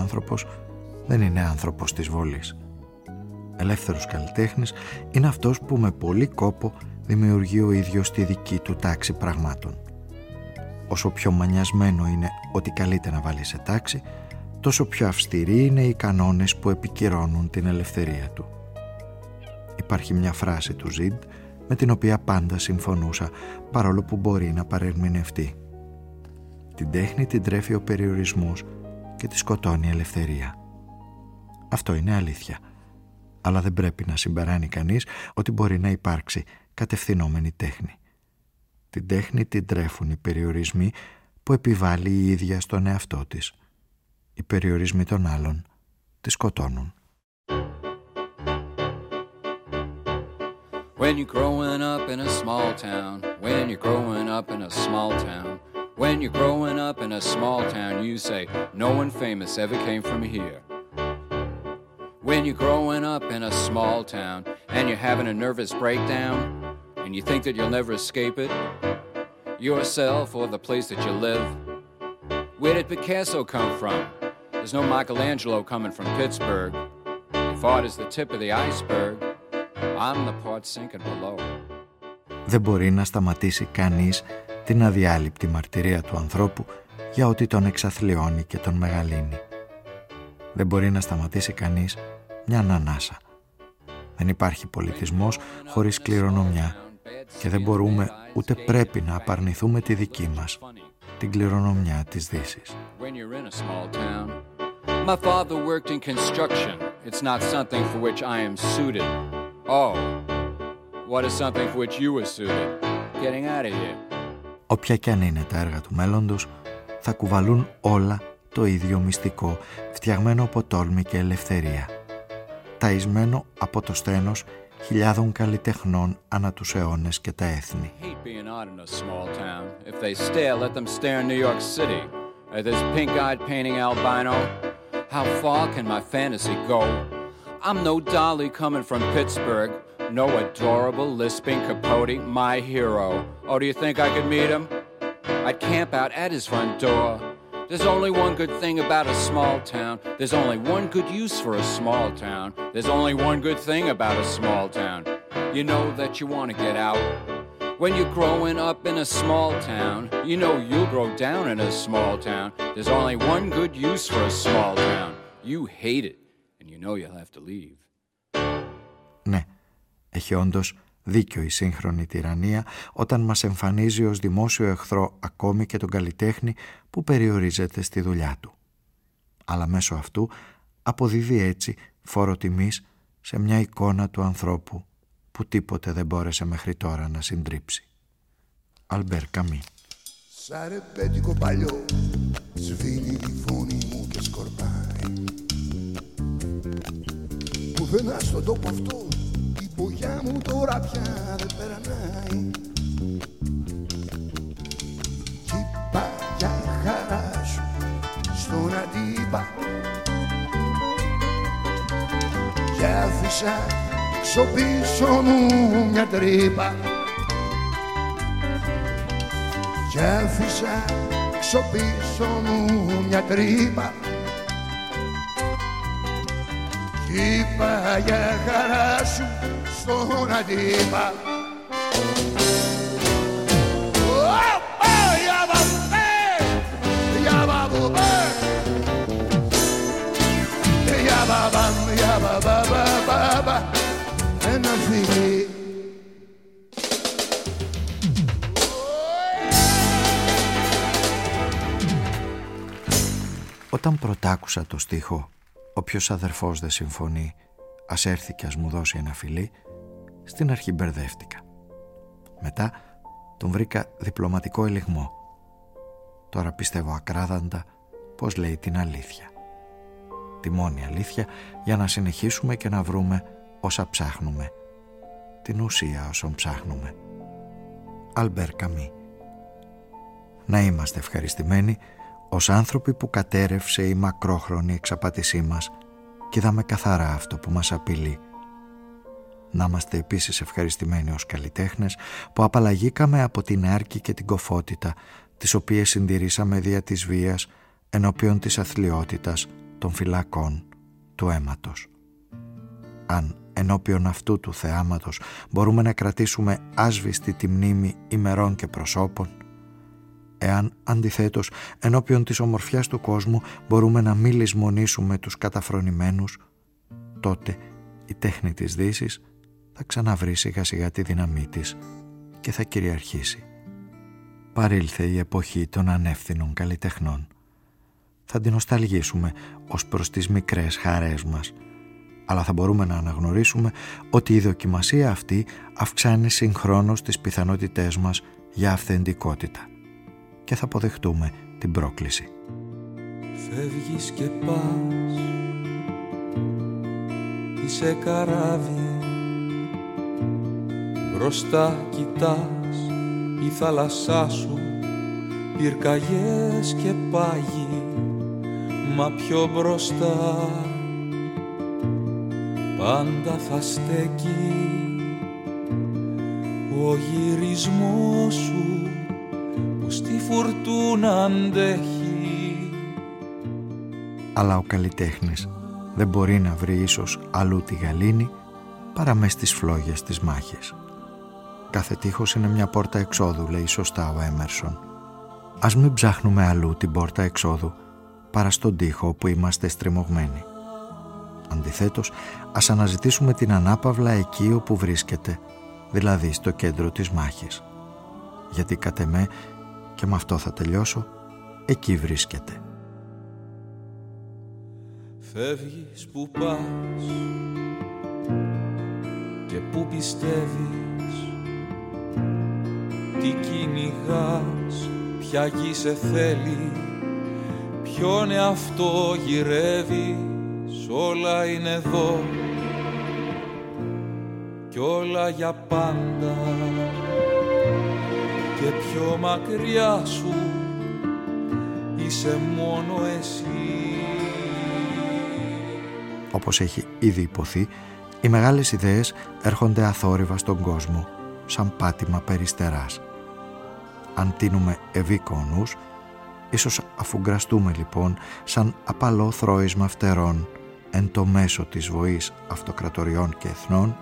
Άνθρωπος, δεν είναι άνθρωπος της βολής. Ελεύθερος καλλιτέχνης είναι αυτός που με πολύ κόπο δημιουργεί ο ίδιος τη δική του τάξη πραγμάτων. Όσο πιο μανιασμένο είναι ότι καλείται να βάλει σε τάξη, τόσο πιο αυστηροί είναι οι κανόνες που επικυρώνουν την ελευθερία του. Υπάρχει μια φράση του Ζιντ με την οποία πάντα συμφωνούσα παρόλο που μπορεί να παρερμηνευτεί. Την τέχνη την τρέφει ο περιορισμός και τη σκοτώνει η ελευθερία. Αυτό είναι αλήθεια. Αλλά δεν πρέπει να συμπεράνει κανείς ότι μπορεί να υπάρξει κατευθυνόμενη τέχνη. Την τέχνη την τρέφουν οι περιορισμοί που επιβάλλει η ίδια στον εαυτό της. Οι περιορισμοί των άλλων τη σκοτώνουν. When you're growing up in a small town, when you're growing up in a small town, when you're growing up in a small town, you say, No one famous ever came from here. When you're growing up in a small town and you're having a nervous breakdown and you think that you'll never escape it, yourself or the place that you live, where did Picasso come from? There's no Michelangelo coming from Pittsburgh. If art is the tip of the iceberg, I'm the part sinking below. Δεν μπορεί να σταματήσει κανείς την αδιάλειπτη μαρτυρία του ανθρώπου για ότι τον εξαθλιώνει και τον μεγαλύνει. Δεν μπορεί να σταματήσει κανείς μια ανανάσα. Δεν υπάρχει πολιτισμός χωρίς κληρονομιά και δεν μπορούμε ούτε πρέπει να απαρνηθούμε τη δική μας, την κληρονομιά της Δύσης. When you're in a small town, my father worked in construction. It's not something for which I am suited. Oh, what is something for which you were suited? Getting out of here. Όποια κι αν είναι τα έργα του μέλλοντος, θα κουβαλούν όλα το ίδιο μυστικό, φτιαγμένο από τόλμη και ελευθερία. Ταισμένο από το στένος χιλιάδων καλλιτεχνών ανά τους αιώνες και τα έθνη. Hate being odd in a small town. If they stare, let them stare in New York City. At this pink-eyed painting albino, how far can my fantasy go? I'm no dolly coming from Pittsburgh, no adorable lisping capote, my hero. Oh, do you think I could meet him? I'd camp out at his front door. There's only one good thing about a small town. There's only one good use for a small town. There's only one good thing about a small town. You know that you want to get out. When you're growing up in a small town, you know you'll grow down in a small town. There's only one good use for a small town. You hate it, and you know you'll have to leave. Ναι, Έχει όντως δίκιο η σύγχρονη τυραννία όταν μας εμφανίζει ως δημόσιο εχθρό ακόμη και τον καλλιτέχνη που περιορίζεται στη δουλειά του. Αλλά μέσω αυτού αποδίδει έτσι φόρο τιμής σε μια εικόνα του ανθρώπου που τίποτε δεν μπόρεσε μέχρι τώρα να συντρίψει. Αλμπέρ Καμί Σαν ρεπέτικο παλιό σβήνει η φωνή μου και σκορπάει Πουθενά στον τόπο αυτό η μπογιά μου το τώρα πια δεν περνάει. Κι είπα για χαρά σου στον αντίπα. Κι άφησα στο πίσω μου μια τρύπα. Κι άφησα στο πίσω μου μια τρύπα. Κι είπα για χαρά σου στον αντίπα. Οπα, για μπαμπέ, για μπαμπέ. Για μπαμπαμ, για μπαμπαμπαμπα, ένα φιλί Όταν πρωτάκουσα το στίχο «Όποιος αδερφός δεν συμφωνεί, ας έρθει και ας μου δώσει ένα φιλί», στην αρχή μπερδεύτηκα. Μετά τον βρήκα διπλωματικό ελιγμό. Τώρα πιστεύω ακράδαντα πως λέει την αλήθεια. Τη μόνη αλήθεια για να συνεχίσουμε και να βρούμε όσα ψάχνουμε. Την ουσία όσων ψάχνουμε. Αλμπέρ Καμί. Να είμαστε ευχαριστημένοι ως άνθρωποι που κατέρευσε η μακρόχρονη εξαπάτησή μας και είδαμε καθαρά αυτό που μας απειλεί. Να είμαστε επίσης ευχαριστημένοι ως καλλιτέχνες που απαλλαγήκαμε από την άρκη και την κοφότητα τις οποίες συντηρήσαμε δια της βίας ενώπιον της αθλειότητας των φυλακών του αίματος. Αν ενώπιον αυτού του θεάματος μπορούμε να κρατήσουμε άσβηστη τη μνήμη ημερών και προσώπων εάν αντιθέτως ενώπιον της ομορφιάς του κόσμου μπορούμε να μη λησμονήσουμε τους καταφρονημένους, τότε η τέχνη της δύσης θα ξαναβρει σιγά σιγά τη δύναμή της και θα κυριαρχήσει. Παρήλθε η εποχή των ανεύθυνων καλλιτεχνών. Θα την νοσταλγήσουμε ως προς τις μικρές χαρές μας, αλλά θα μπορούμε να αναγνωρίσουμε ότι η δοκιμασία αυτή αυξάνει συγχρόνως τις πιθανότητές μας για αυθεντικότητα και θα αποδεχτούμε την πρόκληση. Φεύγεις και πας. Είσαι καράβι. Μπροστά κοιτάς η θάλασσά σου. Πυρκαγιές και πάγι. Μα πιο μπροστά Πάντα θα στέκει Ο γυρισμός σου. που στη φουρτούνα αντέχει Αλλά ο καλλιτέχνης δεν μπορεί να βρει ίσως αλλού τη γαλήνη παρά μες στις φλόγες της μάχης. Κάθε τείχος είναι μια πόρτα εξόδου, λέει σωστά ο Έμερσον. Ας μην ψάχνουμε αλλού την πόρτα εξόδου παρά στον τοίχο που είμαστε στριμωγμένοι. Αντιθέτως, ας αναζητήσουμε την ανάπαυλα εκεί όπου βρίσκεται, δηλαδή στο κέντρο της μάχης. Γιατί κατ' εμέ και με αυτό θα τελειώσω, εκεί βρίσκεται. Φεύγεις που πας και που πιστεύεις. Τι κυνηγάς, ποια γη σε θέλει. Ποιον εαυτό γυρεύεις, όλα είναι εδώ. Κι όλα για πάντα και πιο μακριά σου είσαι μόνο εσύ Όπως έχει ήδη υποθεί, οι μεγάλες ιδέες έρχονται αθόρυβα στον κόσμο, σαν πάτημα περιστεράς. Αν τίνουμε ευήκονους, ίσως αφουγκραστούμε λοιπόν σαν απαλό θρόισμα φτερών εν το μέσο της βοής αυτοκρατοριών και εθνών,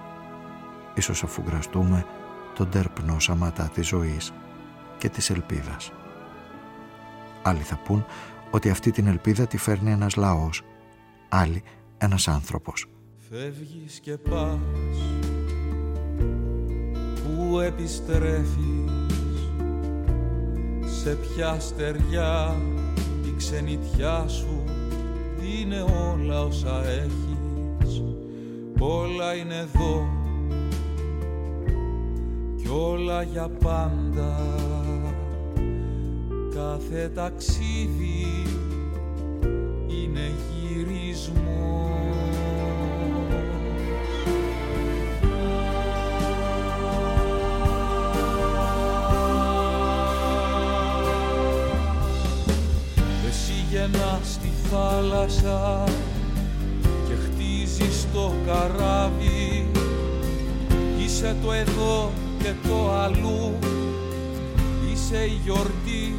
ίσως αφουγκραστούμε τον τερπνό σαματά της ζωής και της ελπίδας. Άλλοι θα πούν ότι αυτή την ελπίδα τη φέρνει ένας λαός, άλλοι ένας άνθρωπος. Φεύγεις και πας Πού επιστρέφεις Σε ποια στεριά Η ξενιτιά σου Είναι όλα όσα έχεις Όλα είναι εδώ Κι όλα για πάντα Κάθε ταξίδι είναι γυρισμός. Γένα στη θάλασσα και χτίζεις το καράβι. Είσαι το εδώ και το αλλού. Είσαι η γιορτή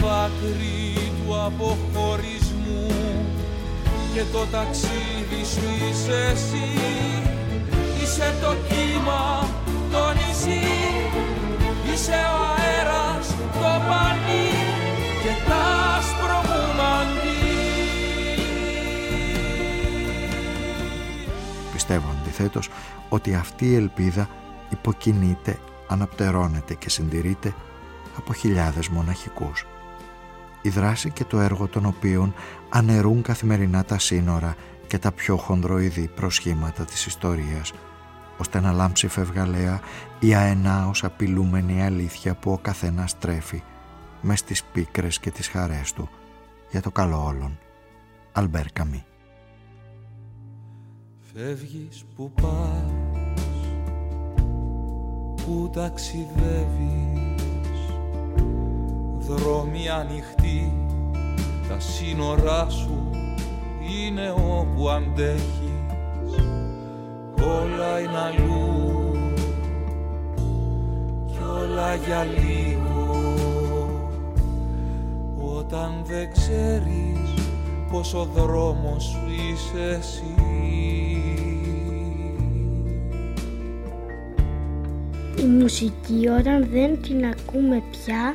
δάκρυ του αποχωρισμού Και το ταξίδι σου είσαι εσύ Είσαι το κύμα, το νησί Είσαι ο αέρας, το πανί Και τα άσπρο μου μαντί Πιστεύω αντιθέτως ότι αυτή η ελπίδα υποκινείται, αναπτερώνεται και συντηρείται από χιλιάδες μοναχικούς. Η δράση και το έργο των οποίων αναιρούν καθημερινά τα σύνορα και τα πιο χονδροειδή προσχήματα της ιστορίας, ώστε να λάμψει φευγαλέα η αενάως απειλούμενη αλήθεια που ο καθένας τρέφει μες στις πίκρες και τις χαρές του για το καλό όλων. Αλμπέρ Καμί. Φεύγεις που πας, που ταξιδεύεις Δρόμοι ανοιχτοί, τα σύνορά σου είναι όπου αντέχεις. Όλα είναι αλλού. Κι όλα για λίγο. Όταν δεν ξέρεις πως ο δρόμος σου είσαι εσύ. Η μουσική όταν δεν την ακούμε πια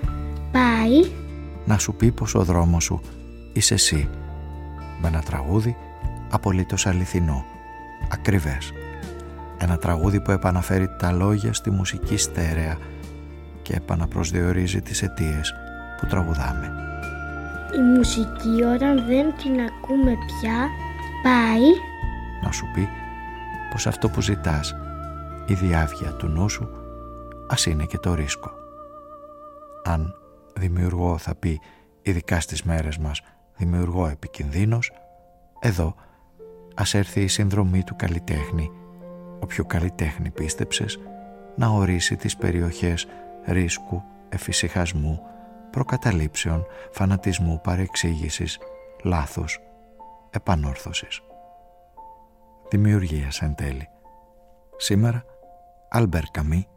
πάει να σου πει πως ο δρόμος σου είσαι εσύ με ένα τραγούδι απολύτως αληθινό, ακριβές. Ένα τραγούδι που επαναφέρει τα λόγια στη μουσική στέρεα και επαναπροσδιορίζει τις αιτίες που τραγουδάμε. Η μουσική όταν δεν την ακούμε πια πάει Να σου πει πως αυτό που ζητάς, η διάβια του νου σου, ας είναι και το ρίσκο. Αν δημιουργώ θα πει ειδικά στις μέρες μας δημιουργώ επικινδύνος. Εδώ ας έρθει η συνδρομή του καλλιτέχνη. Όποιο καλλιτέχνη πίστεψες να ορίσει τις περιοχές ρίσκου, εφησυχασμού προκαταλήψεων, φανατισμού, παρεξήγησης λάθους, επανόρθωσης. Δημιουργίας εν τέλει. Σήμερα Άλμπερ Καμί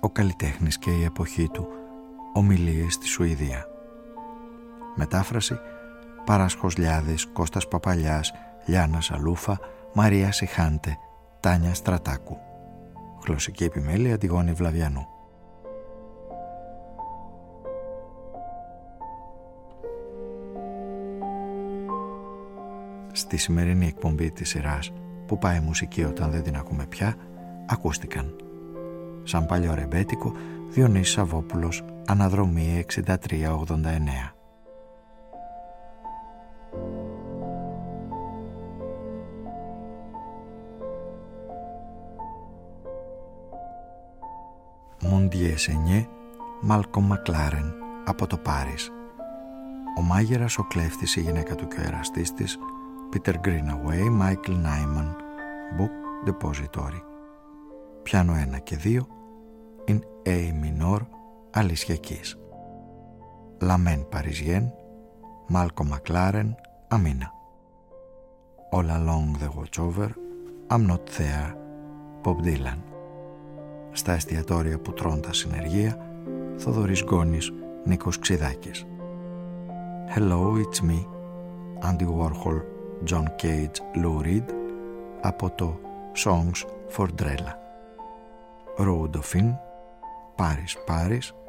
ο καλλιτέχνης και η εποχή του ομιλίες στη Σουηδία μετάφραση Παράσχος Λιάδης, Κώστας Παπαλιάς, Λιάννα Σαλούφα, Μαρία Σιχάντε, Τάνια Στρατάκου. Γλωσσική επιμέλεια Αντιγόνη Βλαβιανού. Στη σημερινή εκπομπή της σειράς που πάει μουσική όταν δεν την ακούμε πια, ακούστηκαν. Σαν παλιό ρεμπέτικο, Διονύσης Σαββόπουλος, Αναδρομή 6389. Μοντιέ Σενιέ, Μάλκο Μακλάρεν από το Πάρις. Ο μάγειρας, ο κλέφτης, η γυναίκα του και ο εραστής της, Peter Greenaway, Michael Nyman, Book Depository. Πιάνο 1 και 2, in A minor, αλυσιακής. Λαμέν Παριζιέν, Μάλκο Μακλάρεν, Αμίνα. All along the watch over, I'm not there, Bob Dylan. Στα εστιατόρια που τρώνε τα συνεργεία, Θοδωρής Γκόνης, Νίκος Ξηδάκης. Hello, it's me, Andy Warhol, John Cage, Lou Reed, από το Songs for Drella. Rue Dauphine, Paris Paris, 1983.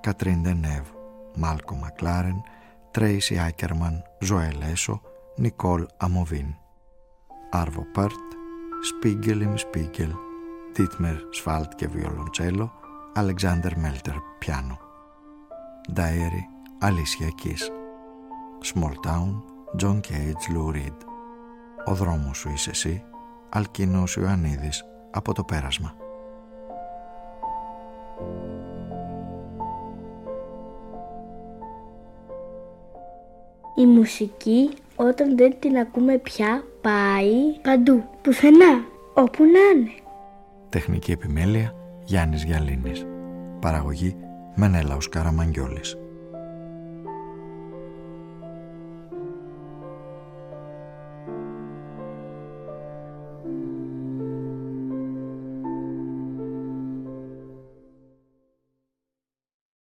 Catherine Deneuve Malcolm McLaren Τρέισι Άκερμαν Ζωέλ Έσο Νικόλ Αμοβίν Άρβο Πέρτ Spiegel im Spiegel Τίτμερ Σφάλτ και βιολοντσέλο, Αλεξάνδερ Μέλτερ πιάνο. Diary Αλίσια Κις. Small Town John Cage Lou Reed. Ο δρόμος σου είσαι εσύ, Αλκίνος Ιωαννίδης από το πέρασμα. Η μουσική όταν δεν την ακούμε πια πάει παντού, πουθενά, όπου να είναι. Τεχνική επιμέλεια Γιάννης Γιαλίνης. Παραγωγή Μενέλαος Καραμαγγιόλης.